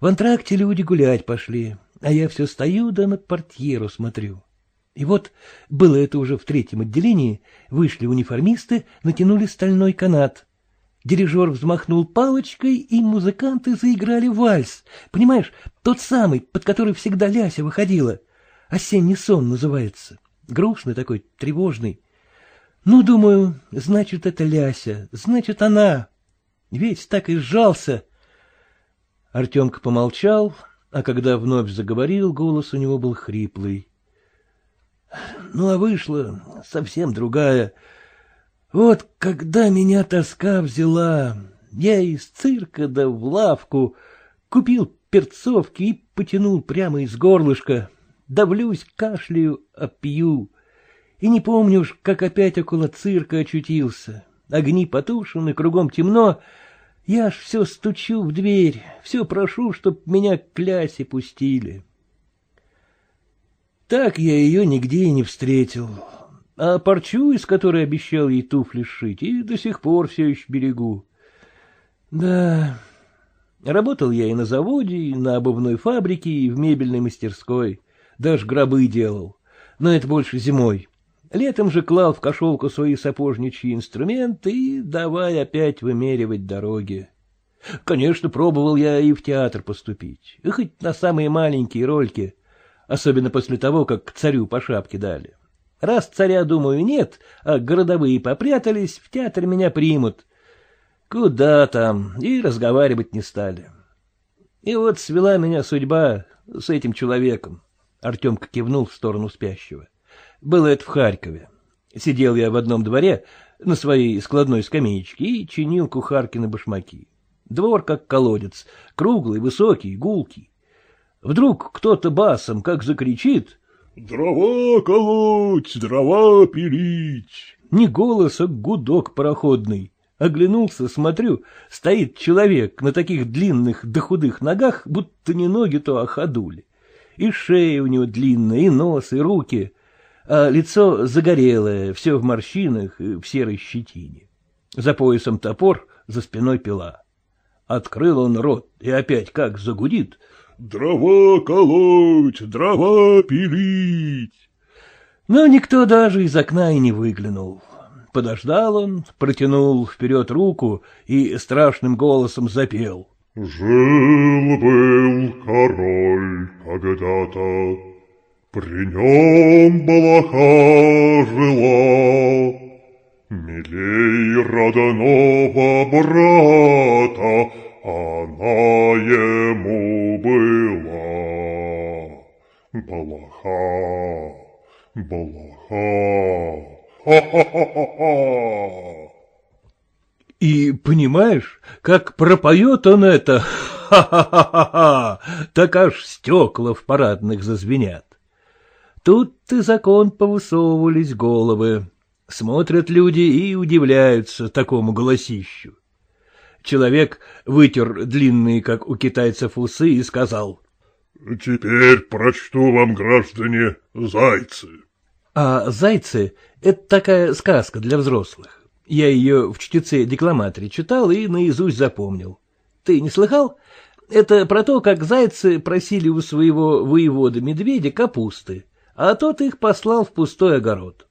В антракте люди гулять пошли, а я все стою да на портьеру смотрю. И вот, было это уже в третьем отделении, вышли униформисты, натянули стальной канат. Дирижер взмахнул палочкой, и музыканты заиграли вальс. Понимаешь, тот самый, под который всегда Ляся выходила. «Осенний сон» называется. Грустный такой, тревожный. Ну, думаю, значит, это Ляся, значит, она. Ведь так и сжался. Артемка помолчал, а когда вновь заговорил, голос у него был хриплый. Ну, а вышла совсем другая. Вот когда меня тоска взяла, я из цирка да в лавку купил перцовки и потянул прямо из горлышка. Давлюсь, кашляю, а пью. И не помню уж, как опять около цирка очутился. Огни потушены, кругом темно. Я ж все стучу в дверь, все прошу, чтоб меня к лясе пустили. Так я ее нигде и не встретил. А парчу, из которой обещал ей туфли сшить, и до сих пор все еще берегу. Да, работал я и на заводе, и на обувной фабрике, и в мебельной мастерской. Даже гробы делал. Но это больше зимой. Летом же клал в кошелку свои сапожничьи инструменты и давай опять вымеривать дороги. Конечно, пробовал я и в театр поступить, и хоть на самые маленькие рольки, особенно после того, как царю по шапке дали. Раз царя, думаю, нет, а городовые попрятались, в театр меня примут. Куда там, и разговаривать не стали. И вот свела меня судьба с этим человеком. Артемка кивнул в сторону спящего. Было это в Харькове. Сидел я в одном дворе на своей складной скамеечке и чинил кухаркины башмаки. Двор как колодец, круглый, высокий, гулкий. Вдруг кто-то басом как закричит «Дрова колоть, дрова пилить!» Не голос, а гудок пароходный. Оглянулся, смотрю, стоит человек на таких длинных да худых ногах, будто не ноги, то а ходули. И шея у него длинная, и нос, и руки а лицо загорелое, все в морщинах и в серой щетине. За поясом топор, за спиной пила. Открыл он рот и опять как загудит. «Дрова колоть, дрова пилить!» Но никто даже из окна и не выглянул. Подождал он, протянул вперед руку и страшным голосом запел. «Жил-был король когда-то, при нем Балаха жила, Милей родного брата Она ему была. Балаха, Балаха, ха-ха-ха-ха! И понимаешь, как пропоет он это, ха-ха-ха-ха, так аж стекла в парадных зазвенят. Тут и закон повысовывались головы. Смотрят люди и удивляются такому голосищу. Человек вытер длинные, как у китайцев, усы и сказал. — Теперь прочту вам, граждане, зайцы. А зайцы — это такая сказка для взрослых. Я ее в чтеце-декламаторе читал и наизусть запомнил. Ты не слыхал? Это про то, как зайцы просили у своего воевода-медведя капусты а тот их послал в пустой огород.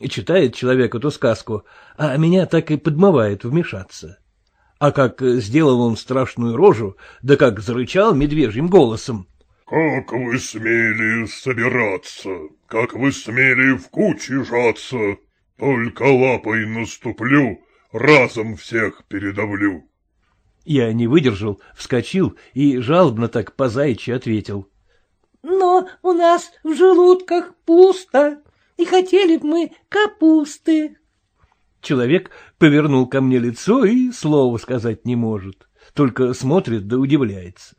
И читает человек эту сказку, а меня так и подмывает вмешаться. А как сделал он страшную рожу, да как зарычал медвежьим голосом. — Как вы смели собираться, как вы смели в куче жаться, только лапой наступлю, разом всех передавлю. Я не выдержал, вскочил и жалобно так по заячьи ответил но у нас в желудках пусто, и хотели бы мы капусты. Человек повернул ко мне лицо и слова сказать не может, только смотрит да удивляется.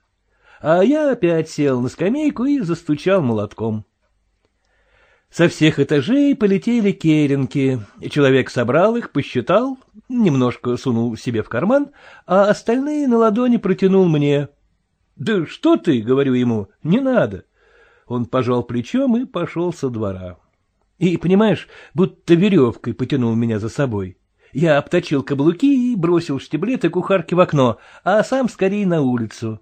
А я опять сел на скамейку и застучал молотком. Со всех этажей полетели керенки. Человек собрал их, посчитал, немножко сунул себе в карман, а остальные на ладони протянул мне. — Да что ты, — говорю ему, — не надо. Он пожал плечом и пошел со двора. И, понимаешь, будто веревкой потянул меня за собой. Я обточил каблуки и бросил штиблеты кухарки в окно, а сам скорее на улицу.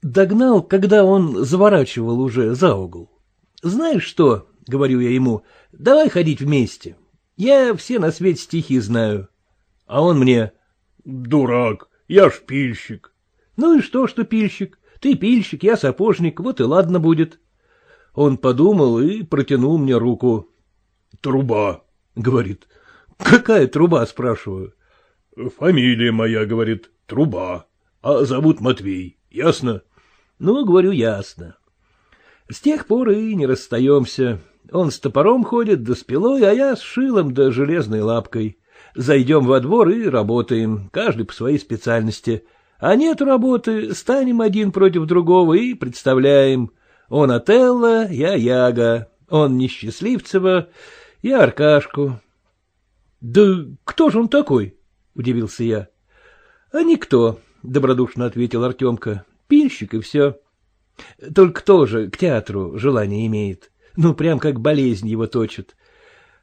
Догнал, когда он заворачивал уже за угол. «Знаешь что?» — говорю я ему. «Давай ходить вместе. Я все на свете стихи знаю». А он мне. «Дурак, я шпильщик». «Ну и что, что пильщик? Ты пильщик, я сапожник, вот и ладно будет». Он подумал и протянул мне руку. — Труба, — говорит. — Какая труба, — спрашиваю. — Фамилия моя, — говорит, — Труба. А зовут Матвей, ясно? — Ну, говорю, ясно. С тех пор и не расстаемся. Он с топором ходит, да с пилой, а я с шилом да железной лапкой. Зайдем во двор и работаем, каждый по своей специальности. А нет работы, станем один против другого и представляем. Он Отелло, я Яга, он Несчастливцева, я Аркашку. — Да кто же он такой? — удивился я. — А никто, — добродушно ответил Артемка. — Пильщик и все. Только тоже к театру желание имеет. Ну, прям как болезнь его точит.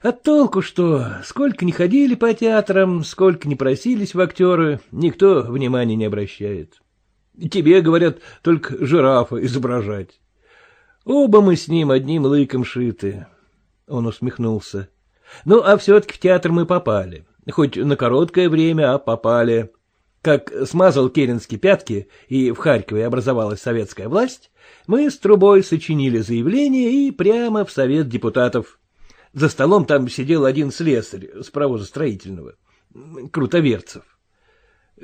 А толку что, сколько не ходили по театрам, сколько не просились в актеры, никто внимания не обращает. Тебе, говорят, только жирафа изображать. Оба мы с ним одним лыком шиты. Он усмехнулся. Ну, а все-таки в театр мы попали. Хоть на короткое время, а попали. Как смазал Керенский пятки, и в Харькове образовалась советская власть, мы с трубой сочинили заявление и прямо в совет депутатов. За столом там сидел один слесарь с провоза строительного, Крутоверцев.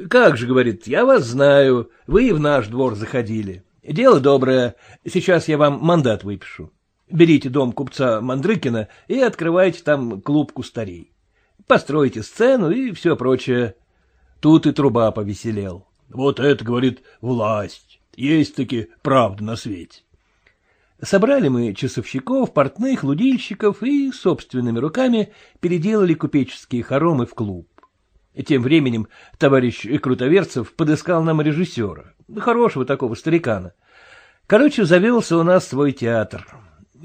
Как же, говорит, я вас знаю, вы и в наш двор заходили. Дело доброе, сейчас я вам мандат выпишу. Берите дом купца Мандрыкина и открывайте там клуб кустарей. Постройте сцену и все прочее. Тут и труба повеселел. Вот это, говорит, власть. Есть-таки правда на свете. Собрали мы часовщиков, портных, лудильщиков и собственными руками переделали купеческие хоромы в клуб. Тем временем товарищ Крутоверцев подыскал нам режиссера, хорошего такого старикана. Короче, завелся у нас свой театр.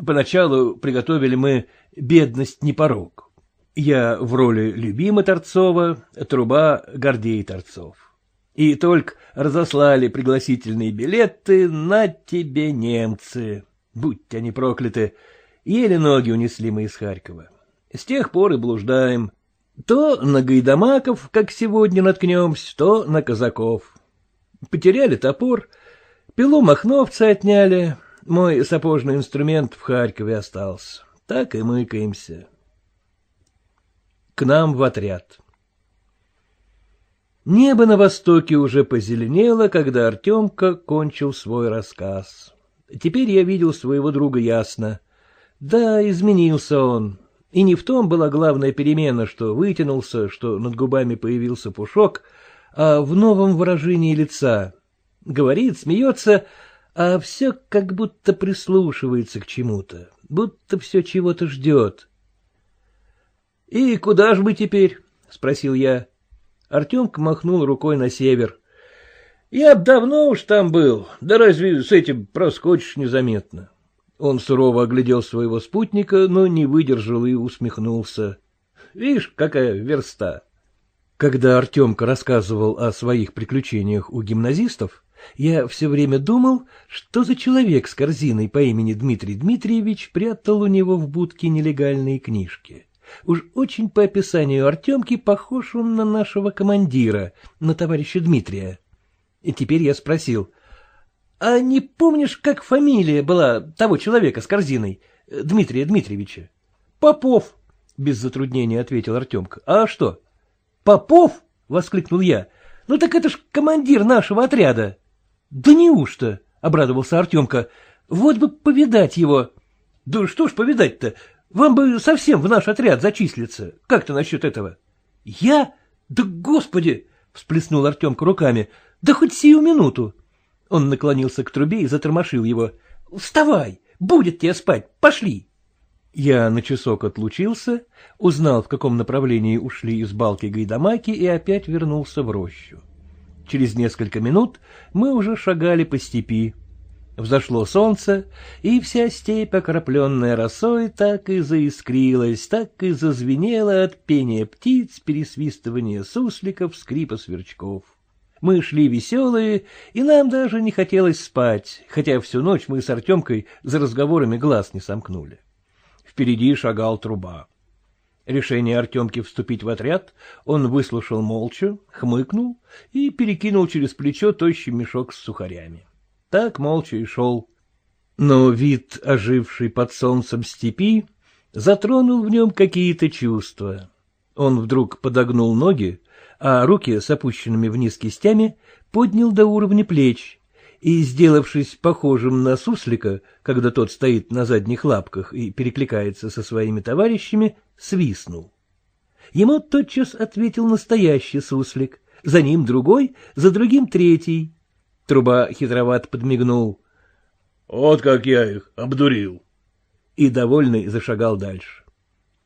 Поначалу приготовили мы «Бедность не порог». Я в роли любима Торцова, труба Гордей Торцов. И только разослали пригласительные билеты на тебе, немцы. Будь они прокляты, еле ноги унесли мы из Харькова. С тех пор и блуждаем. То на гайдамаков, как сегодня, наткнемся, то на казаков. Потеряли топор, пилу махновцы отняли, мой сапожный инструмент в Харькове остался. Так и мыкаемся. К нам в отряд. Небо на востоке уже позеленело, когда Артемка кончил свой рассказ. Теперь я видел своего друга ясно. Да, изменился он. И не в том была главная перемена, что вытянулся, что над губами появился пушок, а в новом выражении лица. Говорит, смеется, а все как будто прислушивается к чему-то, будто все чего-то ждет. — И куда ж мы теперь? — спросил я. Артемка махнул рукой на север. Я б давно уж там был, да разве с этим проскочишь незаметно? Он сурово оглядел своего спутника, но не выдержал и усмехнулся. Видишь, какая верста. Когда Артемка рассказывал о своих приключениях у гимназистов, я все время думал, что за человек с корзиной по имени Дмитрий Дмитриевич прятал у него в будке нелегальные книжки. Уж очень по описанию Артемки похож он на нашего командира, на товарища Дмитрия. И теперь я спросил, а не помнишь, как фамилия была того человека с корзиной, Дмитрия Дмитриевича? Попов, без затруднения ответил Артемка. А что? Попов? воскликнул я. Ну так это ж командир нашего отряда. Да неужто? обрадовался Артемка. Вот бы повидать его. Да что ж повидать-то? Вам бы совсем в наш отряд зачислиться. Как ты насчет этого? Я? Да господи! всплеснул Артемка руками. Да хоть сию минуту. Он наклонился к трубе и затормошил его. — Вставай! Будет тебе спать! Пошли! Я на часок отлучился, узнал, в каком направлении ушли из балки гайдамаки и опять вернулся в рощу. Через несколько минут мы уже шагали по степи. Взошло солнце, и вся степь, окропленная росой, так и заискрилась, так и зазвенела от пения птиц, пересвистывания сусликов, скрипа сверчков. Мы шли веселые, и нам даже не хотелось спать, хотя всю ночь мы с Артемкой за разговорами глаз не сомкнули. Впереди шагал труба. Решение Артемки вступить в отряд он выслушал молча, хмыкнул и перекинул через плечо тощий мешок с сухарями. Так молча и шел. Но вид, оживший под солнцем степи, затронул в нем какие-то чувства. Он вдруг подогнул ноги, а руки с опущенными вниз кистями поднял до уровня плеч и, сделавшись похожим на суслика, когда тот стоит на задних лапках и перекликается со своими товарищами, свистнул. Ему тотчас ответил настоящий суслик, за ним другой, за другим третий. Труба хитроват подмигнул. — Вот как я их обдурил. И довольный зашагал дальше.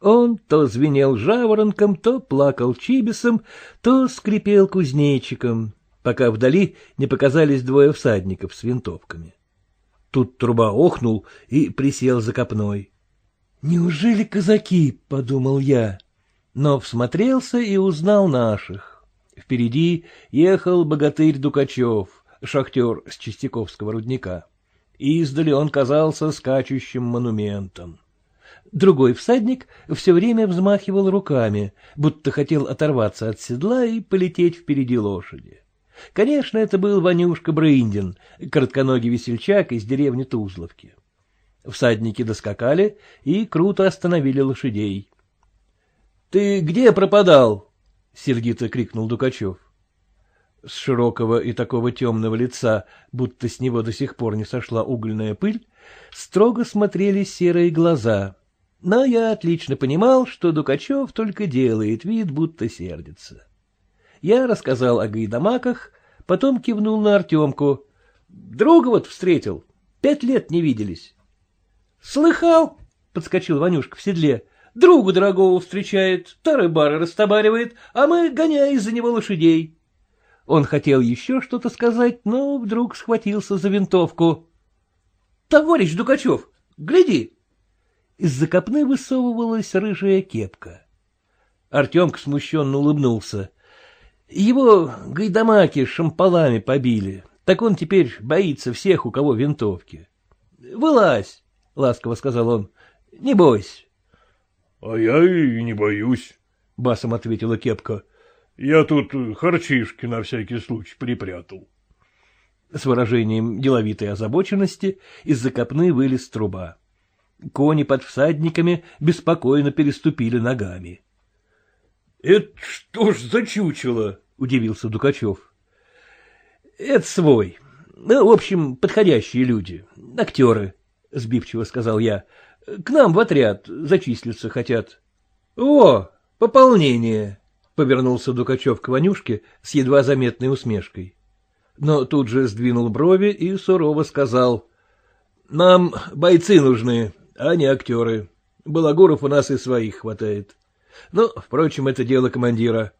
Он то звенел жаворонком, то плакал чибисом, то скрипел кузнечиком, пока вдали не показались двое всадников с винтовками. Тут труба охнул и присел за копной. Неужели казаки, — подумал я, но всмотрелся и узнал наших. Впереди ехал богатырь Дукачев, шахтер с Чистяковского рудника. Издали он казался скачущим монументом. Другой всадник все время взмахивал руками, будто хотел оторваться от седла и полететь впереди лошади. Конечно, это был Ванюшка Брындин, коротконогий весельчак из деревни Тузловки. Всадники доскакали и круто остановили лошадей. — Ты где пропадал? — сердито крикнул Дукачев. С широкого и такого темного лица, будто с него до сих пор не сошла угольная пыль, строго смотрели серые глаза. Но я отлично понимал, что Дукачев только делает вид, будто сердится. Я рассказал о гайдамаках, потом кивнул на Артемку. Друга вот встретил, пять лет не виделись. — Слыхал? — подскочил Ванюшка в седле. — Другу дорогого встречает, тары-бары растобаривает, а мы гоняем из-за него лошадей. Он хотел еще что-то сказать, но вдруг схватился за винтовку. — Товарищ Дукачев, гляди! Из-за копны высовывалась рыжая кепка. Артемка смущенно улыбнулся. Его гайдамаки шампалами побили, так он теперь боится всех, у кого винтовки. — Вылазь! — ласково сказал он. — Не бойся. — А я и не боюсь, — басом ответила кепка. — Я тут харчишки на всякий случай припрятал. С выражением деловитой озабоченности из-за копны вылез труба. Кони под всадниками беспокойно переступили ногами. — Это что ж за чучело? — удивился Дукачев. — Это свой. Ну, в общем, подходящие люди, актеры. — сбивчиво сказал я. — К нам в отряд зачислиться хотят. — О, пополнение! — повернулся Дукачев к Ванюшке с едва заметной усмешкой. Но тут же сдвинул брови и сурово сказал. — Нам бойцы нужны, а не актеры. Балагуров у нас и своих хватает. Ну, впрочем, это дело командира.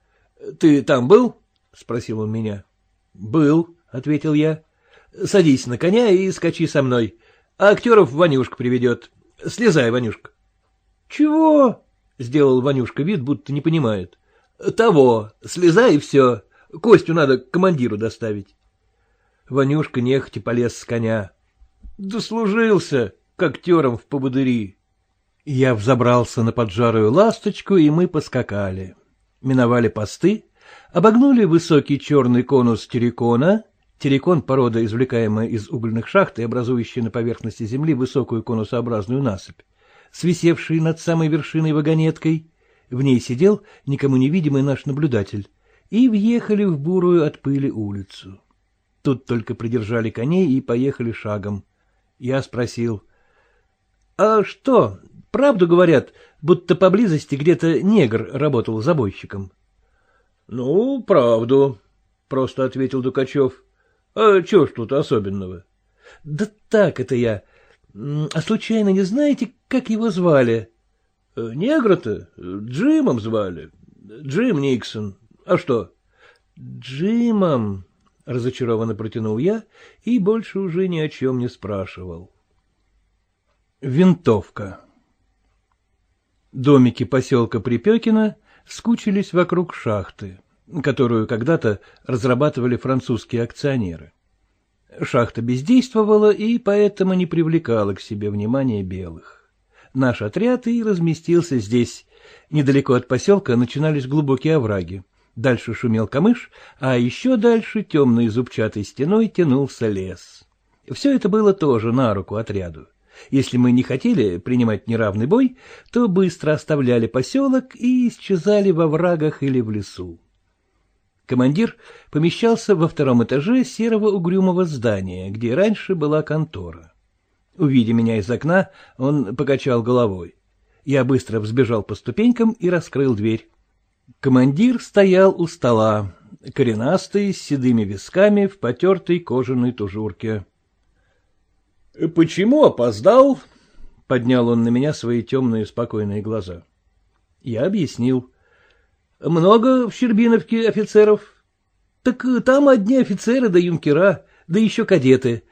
Ты там был? — спросил он меня. — Был, — ответил я. — Садись на коня и скачи со мной а актеров Ванюшка приведет. Слезай, Ванюшка. — Чего? — сделал Ванюшка вид, будто не понимает. — Того. Слезай и все. Костю надо к командиру доставить. Ванюшка нехотя полез с коня. Дослужился к актерам в поводыри. Я взобрался на поджарую ласточку, и мы поскакали. Миновали посты, обогнули высокий черный конус террикона, Террикон — порода, извлекаемая из угольных шахт и образующая на поверхности земли высокую конусообразную насыпь, свисевшей над самой вершиной вагонеткой. В ней сидел никому невидимый наш наблюдатель, и въехали в бурую от пыли улицу. Тут только придержали коней и поехали шагом. Я спросил. — А что, правду говорят, будто поблизости где-то негр работал забойщиком? — Ну, правду, — просто ответил Дукачев. А чего ж тут особенного? — Да так это я. А случайно не знаете, как его звали? Э, — Негра-то Джимом звали. Джим Никсон. А что? — Джимом, — разочарованно протянул я и больше уже ни о чем не спрашивал. Винтовка Домики поселка Припекина скучились вокруг шахты которую когда-то разрабатывали французские акционеры. Шахта бездействовала и поэтому не привлекала к себе внимания белых. Наш отряд и разместился здесь. Недалеко от поселка начинались глубокие овраги. Дальше шумел камыш, а еще дальше темной зубчатой стеной тянулся лес. Все это было тоже на руку отряду. Если мы не хотели принимать неравный бой, то быстро оставляли поселок и исчезали во врагах или в лесу. Командир помещался во втором этаже серого угрюмого здания, где раньше была контора. Увидя меня из окна, он покачал головой. Я быстро взбежал по ступенькам и раскрыл дверь. Командир стоял у стола, коренастый, с седыми висками, в потертой кожаной тужурке. — Почему опоздал? — поднял он на меня свои темные спокойные глаза. Я объяснил. Много в Щербиновке офицеров? Так там одни офицеры да юнкера, да еще кадеты.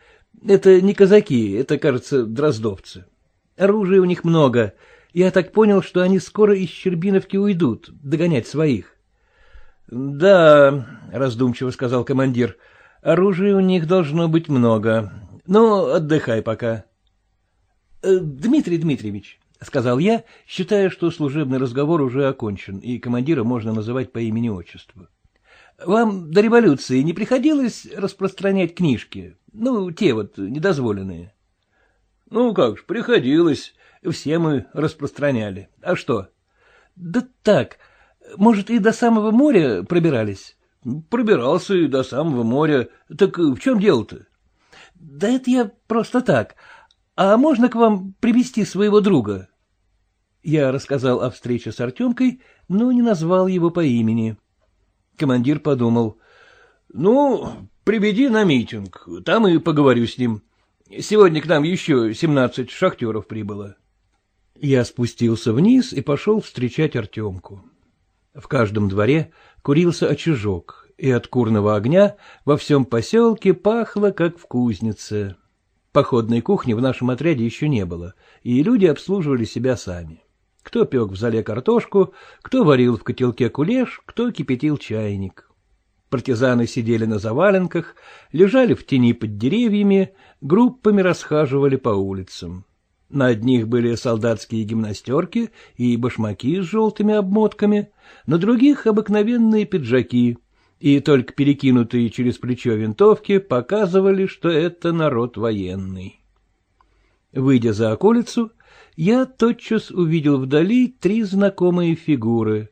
Это не казаки, это, кажется, дроздовцы. Оружия у них много. Я так понял, что они скоро из Щербиновки уйдут, догонять своих. — Да, — раздумчиво сказал командир, — оружия у них должно быть много. Ну, отдыхай пока. Э, — Дмитрий Дмитриевич, — сказал я, считая, что служебный разговор уже окончен, и командира можно называть по имени-отчеству. — Вам до революции не приходилось распространять книжки? Ну, те вот, недозволенные. — Ну, как ж, приходилось. Все мы распространяли. А что? — Да так, может, и до самого моря пробирались? — Пробирался и до самого моря. Так в чем дело-то? — Да это я просто так. А можно к вам привести своего друга? Я рассказал о встрече с Артемкой, но не назвал его по имени. Командир подумал. — Ну, приведи на митинг, там и поговорю с ним. Сегодня к нам еще семнадцать шахтеров прибыло. Я спустился вниз и пошел встречать Артемку. В каждом дворе курился очажок, и от курного огня во всем поселке пахло, как в кузнице. Походной кухни в нашем отряде еще не было, и люди обслуживали себя сами. Кто пек в зале картошку, кто варил в котелке кулеш, кто кипятил чайник. Партизаны сидели на заваленках, лежали в тени под деревьями, группами расхаживали по улицам. На одних были солдатские гимнастерки и башмаки с желтыми обмотками, на других — обыкновенные пиджаки, и только перекинутые через плечо винтовки показывали, что это народ военный. Выйдя за околицу, я тотчас увидел вдали три знакомые фигуры.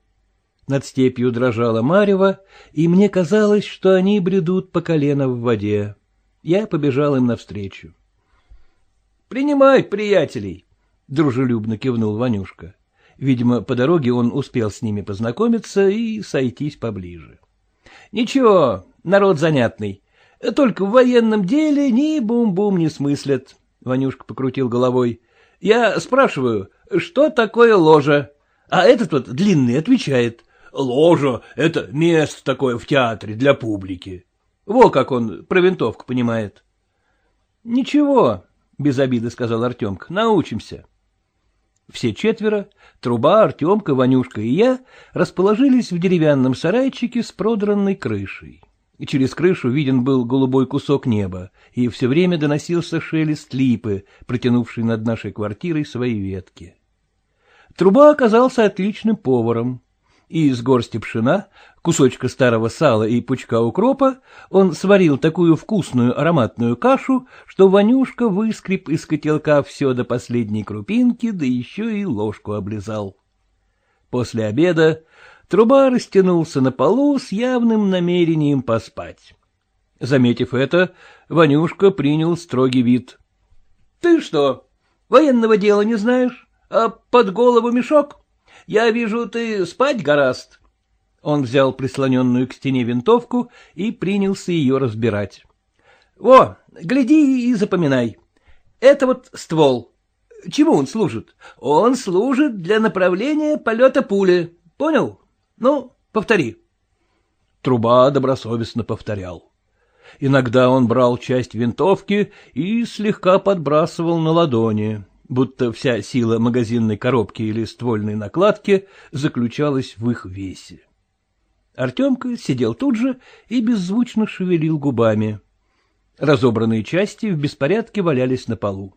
Над степью дрожала марево, и мне казалось, что они бредут по колено в воде. Я побежал им навстречу. — Принимай приятелей! — дружелюбно кивнул Ванюшка. Видимо, по дороге он успел с ними познакомиться и сойтись поближе. — Ничего, народ занятный. Только в военном деле ни бум-бум не смыслят. Ванюшка покрутил головой. — Я спрашиваю, что такое ложа? А этот вот длинный отвечает. — Ложа — это место такое в театре для публики. Во как он про винтовку понимает. — Ничего, — без обиды сказал Артемка, — научимся. Все четверо, Труба, Артемка, Ванюшка и я, расположились в деревянном сарайчике с продранной крышей. И через крышу виден был голубой кусок неба, и все время доносился шелест липы, протянувший над нашей квартирой свои ветки. Труба оказался отличным поваром и из горсти пшена, кусочка старого сала и пучка укропа он сварил такую вкусную ароматную кашу, что Ванюшка выскреб из котелка все до последней крупинки, да еще и ложку облизал. После обеда труба растянулся на полу с явным намерением поспать. Заметив это, Ванюшка принял строгий вид. — Ты что, военного дела не знаешь? А под голову мешок? Я вижу, ты спать гораст. Он взял прислоненную к стене винтовку и принялся ее разбирать. — Во, гляди и запоминай. Это вот ствол. Чему он служит? Он служит для направления полета пули. Понял? Ну, повтори. Труба добросовестно повторял. Иногда он брал часть винтовки и слегка подбрасывал на ладони будто вся сила магазинной коробки или ствольной накладки заключалась в их весе. Артемка сидел тут же и беззвучно шевелил губами. Разобранные части в беспорядке валялись на полу.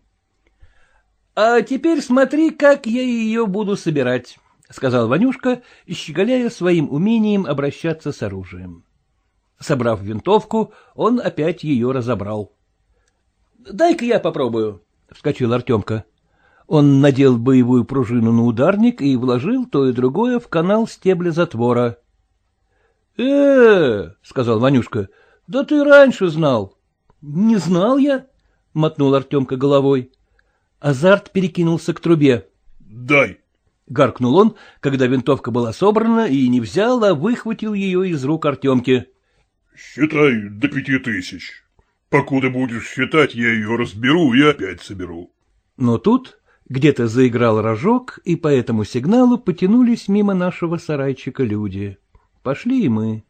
— А теперь смотри, как я ее буду собирать, — сказал Ванюшка, щеголяя своим умением обращаться с оружием. Собрав винтовку, он опять ее разобрал. — Дай-ка я попробую, — вскочил Артемка. Он надел боевую пружину на ударник и вложил то и другое в канал стебля затвора. «Э, -э — сказал Ванюшка, — да ты раньше знал. — Не знал я, — мотнул Артемка головой. Азарт перекинулся к трубе. — Дай. — гаркнул он, когда винтовка была собрана, и не взял, а выхватил ее из рук Артемки. — Считай до пяти тысяч. Покуда будешь считать, я ее разберу и опять соберу. Но тут где-то заиграл рожок, и по этому сигналу потянулись мимо нашего сарайчика люди. Пошли и мы.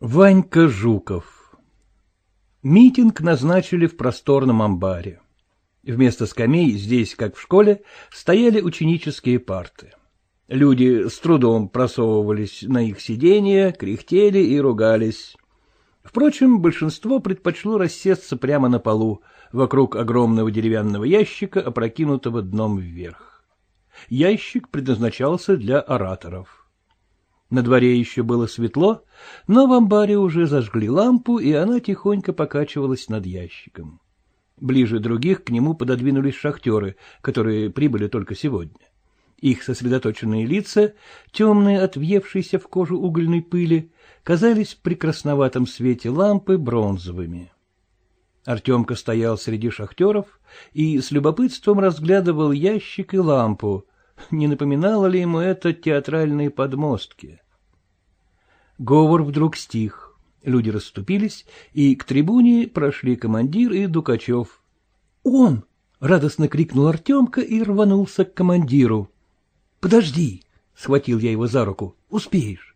Ванька Жуков Митинг назначили в просторном амбаре. Вместо скамей здесь, как в школе, стояли ученические парты. Люди с трудом просовывались на их сиденья, кряхтели и ругались. Впрочем, большинство предпочло рассесться прямо на полу, вокруг огромного деревянного ящика, опрокинутого дном вверх. Ящик предназначался для ораторов. На дворе еще было светло, но в амбаре уже зажгли лампу, и она тихонько покачивалась над ящиком. Ближе других к нему пододвинулись шахтеры, которые прибыли только сегодня. Их сосредоточенные лица, темные от въевшейся в кожу угольной пыли, казались при красноватом свете лампы бронзовыми. Артемка стоял среди шахтеров и с любопытством разглядывал ящик и лампу. Не напоминало ли ему это театральные подмостки? Говор вдруг стих. Люди расступились, и к трибуне прошли командир и Дукачев. «Он!» — радостно крикнул Артемка и рванулся к командиру. «Подожди!» — схватил я его за руку. «Успеешь!»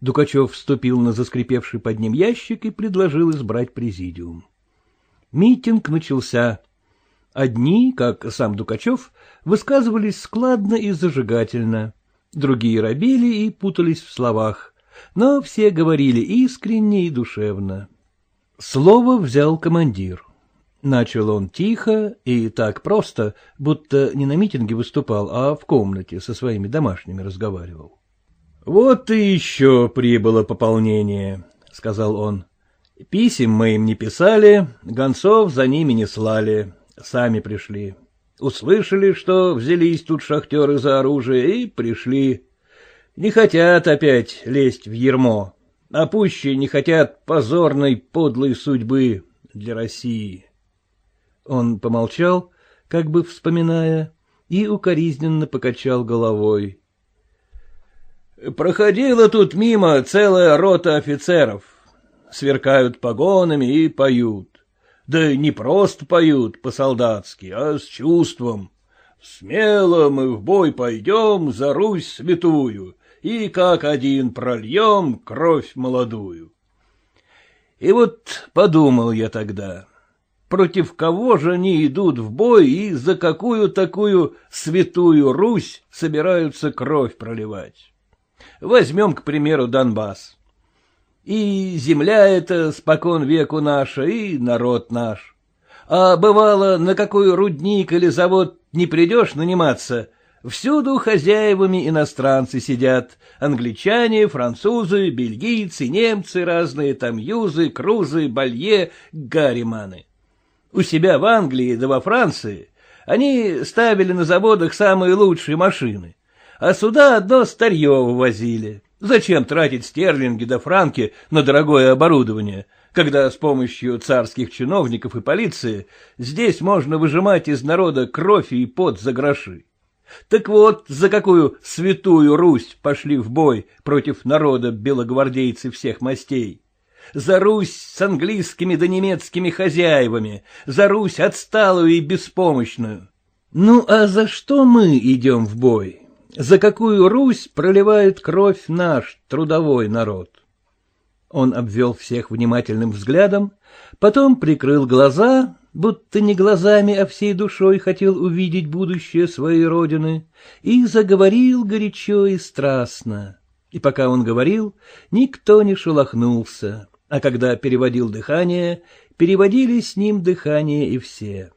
Дукачев вступил на заскрипевший под ним ящик и предложил избрать президиум. Митинг начался. Одни, как сам Дукачев, высказывались складно и зажигательно, другие робели и путались в словах, но все говорили искренне и душевно. Слово взял командир. Начал он тихо и так просто, будто не на митинге выступал, а в комнате со своими домашними разговаривал. — Вот и еще прибыло пополнение, — сказал он. Писем мы им не писали, гонцов за ними не слали, сами пришли. Услышали, что взялись тут шахтеры за оружие, и пришли. Не хотят опять лезть в ермо, а пуще не хотят позорной подлой судьбы для России. Он помолчал, как бы вспоминая, и укоризненно покачал головой. Проходила тут мимо целая рота офицеров сверкают погонами и поют. Да не просто поют по-солдатски, а с чувством. Смело мы в бой пойдем за Русь святую, и как один прольем кровь молодую. И вот подумал я тогда, против кого же они идут в бой и за какую такую святую Русь собираются кровь проливать. Возьмем, к примеру, Донбасс. И земля эта спокон веку наша, и народ наш. А бывало, на какой рудник или завод не придешь наниматься, всюду хозяевами иностранцы сидят, англичане, французы, бельгийцы, немцы разные, там юзы, крузы, балье, гарриманы. У себя в Англии да во Франции они ставили на заводах самые лучшие машины, а сюда одно старье вывозили. Зачем тратить стерлинги да франки на дорогое оборудование, когда с помощью царских чиновников и полиции здесь можно выжимать из народа кровь и пот за гроши? Так вот, за какую святую Русь пошли в бой против народа белогвардейцы всех мастей? За Русь с английскими да немецкими хозяевами, за Русь отсталую и беспомощную. Ну, а за что мы идем в бой? За какую Русь проливает кровь наш трудовой народ? Он обвел всех внимательным взглядом, потом прикрыл глаза, будто не глазами, а всей душой хотел увидеть будущее своей родины, и заговорил горячо и страстно. И пока он говорил, никто не шелохнулся, а когда переводил дыхание, переводили с ним дыхание и все.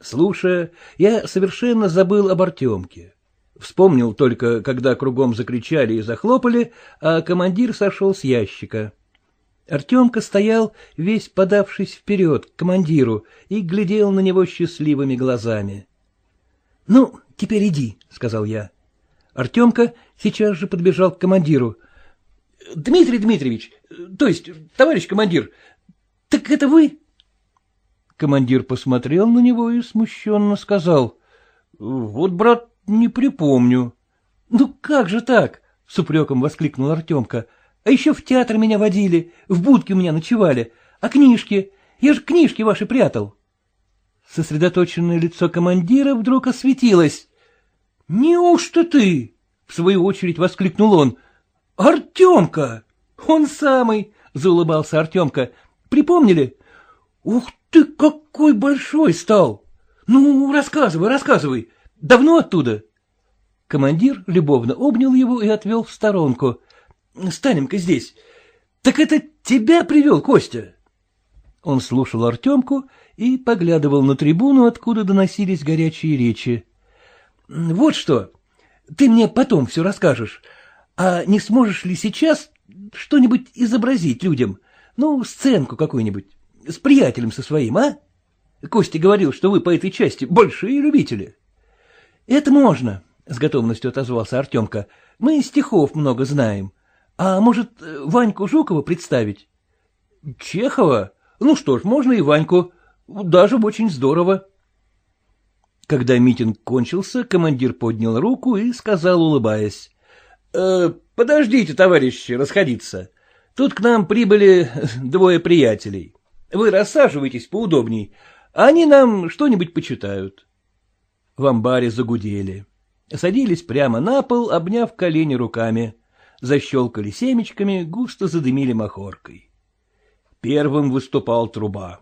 Слушая, я совершенно забыл об Артемке. Вспомнил только, когда кругом закричали и захлопали, а командир сошел с ящика. Артемка стоял, весь подавшись вперед к командиру, и глядел на него счастливыми глазами. — Ну, теперь иди, — сказал я. Артемка сейчас же подбежал к командиру. — Дмитрий Дмитриевич, то есть, товарищ командир, так это вы? Командир посмотрел на него и смущенно сказал. — Вот, брат, не припомню. — Ну как же так? — с упреком воскликнул Артемка. — А еще в театр меня водили, в будке у меня ночевали. А книжки? Я же книжки ваши прятал. Сосредоточенное лицо командира вдруг осветилось. — Неужто ты? — в свою очередь воскликнул он. — Артемка! Он самый! — заулыбался Артемка. — Припомнили? — Ух ты, какой большой стал! Ну, рассказывай, рассказывай. Давно оттуда? Командир любовно обнял его и отвел в сторонку. — Станем-ка здесь. Так это тебя привел Костя? Он слушал Артемку и поглядывал на трибуну, откуда доносились горячие речи. — Вот что, ты мне потом все расскажешь. А не сможешь ли сейчас что-нибудь изобразить людям? Ну, сценку какую-нибудь. С приятелем со своим, а? Костя говорил, что вы по этой части большие любители. — Это можно, — с готовностью отозвался Артемка. — Мы стихов много знаем. А может, Ваньку Жукова представить? — Чехова? Ну что ж, можно и Ваньку. Даже очень здорово. Когда митинг кончился, командир поднял руку и сказал, улыбаясь. «Э, — Подождите, товарищи, расходиться. Тут к нам прибыли двое приятелей. Вы рассаживайтесь поудобней, они нам что-нибудь почитают. В амбаре загудели. Садились прямо на пол, обняв колени руками. Защелкали семечками, густо задымили махоркой. Первым выступал труба.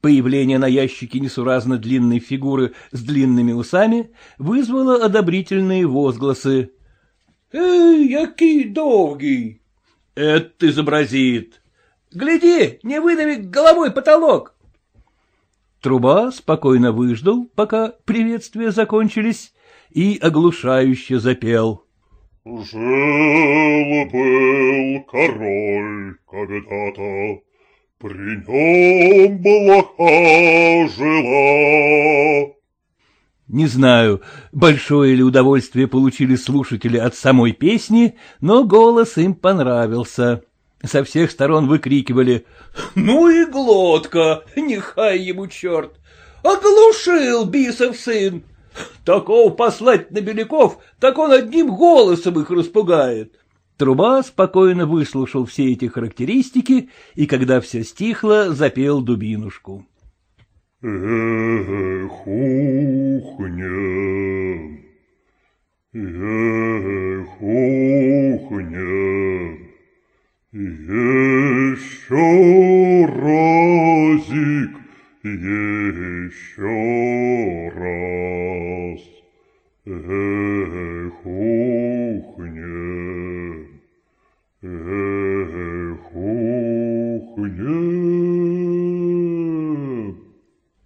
Появление на ящике несуразно длинной фигуры с длинными усами вызвало одобрительные возгласы. — Эй, який долгий! — Это изобразит. — Гляди, не выдави головой потолок! Труба спокойно выждал, пока приветствия закончились, и оглушающе запел. — Жил-был король когда-то, при нем блоха жила. Не знаю, большое ли удовольствие получили слушатели от самой песни, но голос им понравился. Со всех сторон выкрикивали «Ну и глотка! Нехай ему черт! Оглушил бисов сын! Такого послать на Беляков, так он одним голосом их распугает!» Труба спокойно выслушал все эти характеристики и, когда все стихло, запел дубинушку. Эх, ухня, эх, ухня, еще разик, еще раз, эх, ухня.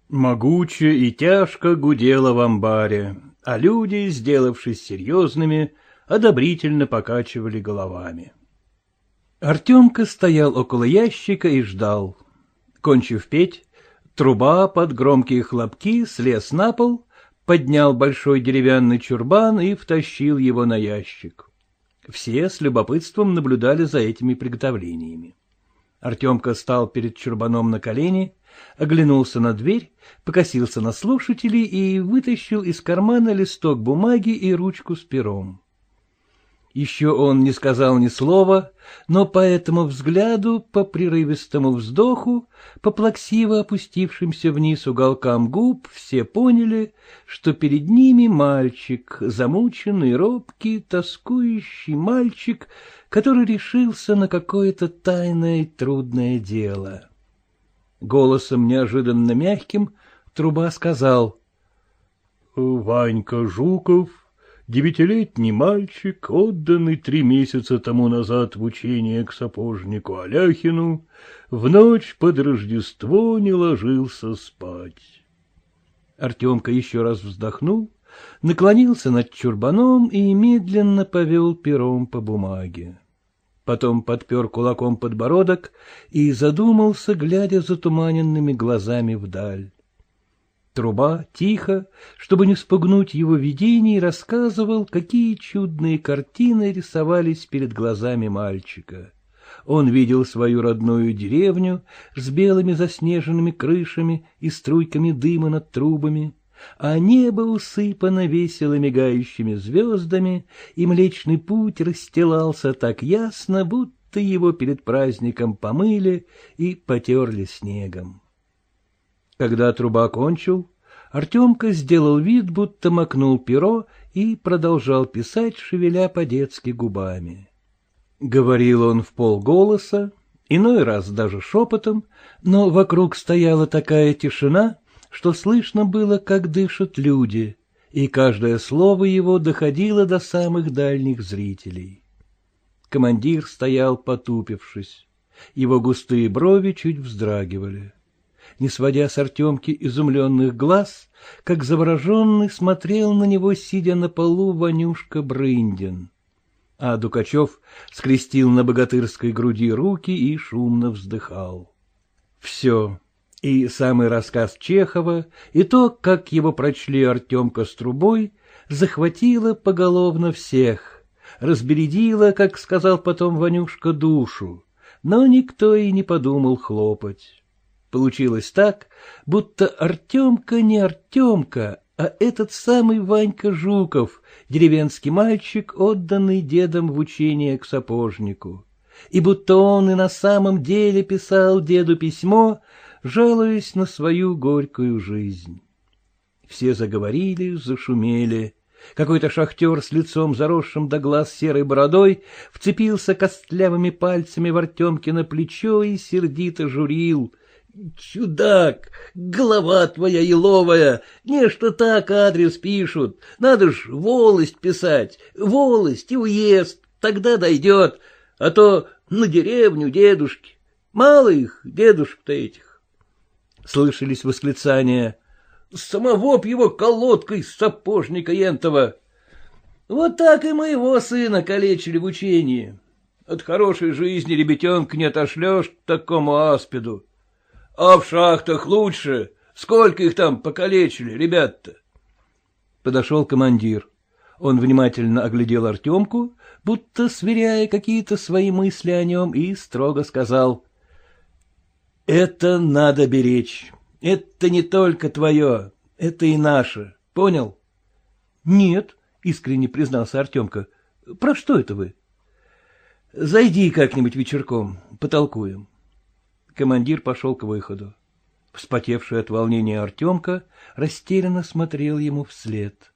Могуче и тяжко гудело в амбаре, а люди, сделавшись серьезными, одобрительно покачивали головами. Артемка стоял около ящика и ждал. Кончив петь, труба под громкие хлопки слез на пол, поднял большой деревянный чурбан и втащил его на ящик. Все с любопытством наблюдали за этими приготовлениями. Артемка стал перед чурбаном на колени, оглянулся на дверь, покосился на слушателей и вытащил из кармана листок бумаги и ручку с пером. Еще он не сказал ни слова, но по этому взгляду, по прерывистому вздоху, по плаксиво опустившимся вниз уголкам губ, все поняли, что перед ними мальчик, замученный, робкий, тоскующий мальчик, который решился на какое-то тайное трудное дело. Голосом неожиданно мягким труба сказал. — Ванька Жуков девятилетний мальчик, отданный три месяца тому назад в учение к сапожнику Аляхину, в ночь под Рождество не ложился спать. Артемка еще раз вздохнул, наклонился над чурбаном и медленно повел пером по бумаге. Потом подпер кулаком подбородок и задумался, глядя затуманенными глазами вдаль. Труба тихо, чтобы не спугнуть его видений, рассказывал, какие чудные картины рисовались перед глазами мальчика. Он видел свою родную деревню с белыми заснеженными крышами и струйками дыма над трубами, а небо усыпано весело мигающими звездами, и Млечный Путь расстилался так ясно, будто его перед праздником помыли и потерли снегом. Когда труба кончил, Артемка сделал вид, будто макнул перо и продолжал писать, шевеля по-детски губами. Говорил он в полголоса, иной раз даже шепотом, но вокруг стояла такая тишина, что слышно было, как дышат люди, и каждое слово его доходило до самых дальних зрителей. Командир стоял потупившись. Его густые брови чуть вздрагивали. Не сводя с Артемки изумленных глаз, как завороженный смотрел на него, сидя на полу, Ванюшка Брындин. А Дукачев скрестил на богатырской груди руки и шумно вздыхал. Все, и самый рассказ Чехова, и то, как его прочли Артемка с трубой, захватило поголовно всех, разбередило, как сказал потом Ванюшка, душу, но никто и не подумал хлопать. Получилось так, будто Артемка не Артемка, а этот самый Ванька Жуков, деревенский мальчик, отданный дедом в учение к сапожнику. И будто он и на самом деле писал деду письмо, жалуясь на свою горькую жизнь. Все заговорили, зашумели. Какой-то шахтер с лицом заросшим до глаз серой бородой вцепился костлявыми пальцами в Артемкино плечо и сердито журил. — Чудак, голова твоя еловая, нечто так адрес пишут. Надо ж волость писать, волость и уезд, тогда дойдет, а то на деревню дедушки. Мало их, дедушек-то этих. Слышались восклицания — Самого б его колодкой сапожника ентова. Вот так и моего сына калечили в учении. От хорошей жизни ребятенка не отошлешь к такому аспиду. А в шахтах лучше. Сколько их там покалечили, ребят-то? Подошел командир. Он внимательно оглядел Артемку, будто сверяя какие-то свои мысли о нем, и строго сказал. — Это надо беречь. Это не только твое, это и наше. Понял? — Нет, — искренне признался Артемка. — Про что это вы? — Зайди как-нибудь вечерком, потолкуем. Командир пошел к выходу. Вспотевший от волнения Артемка растерянно смотрел ему вслед.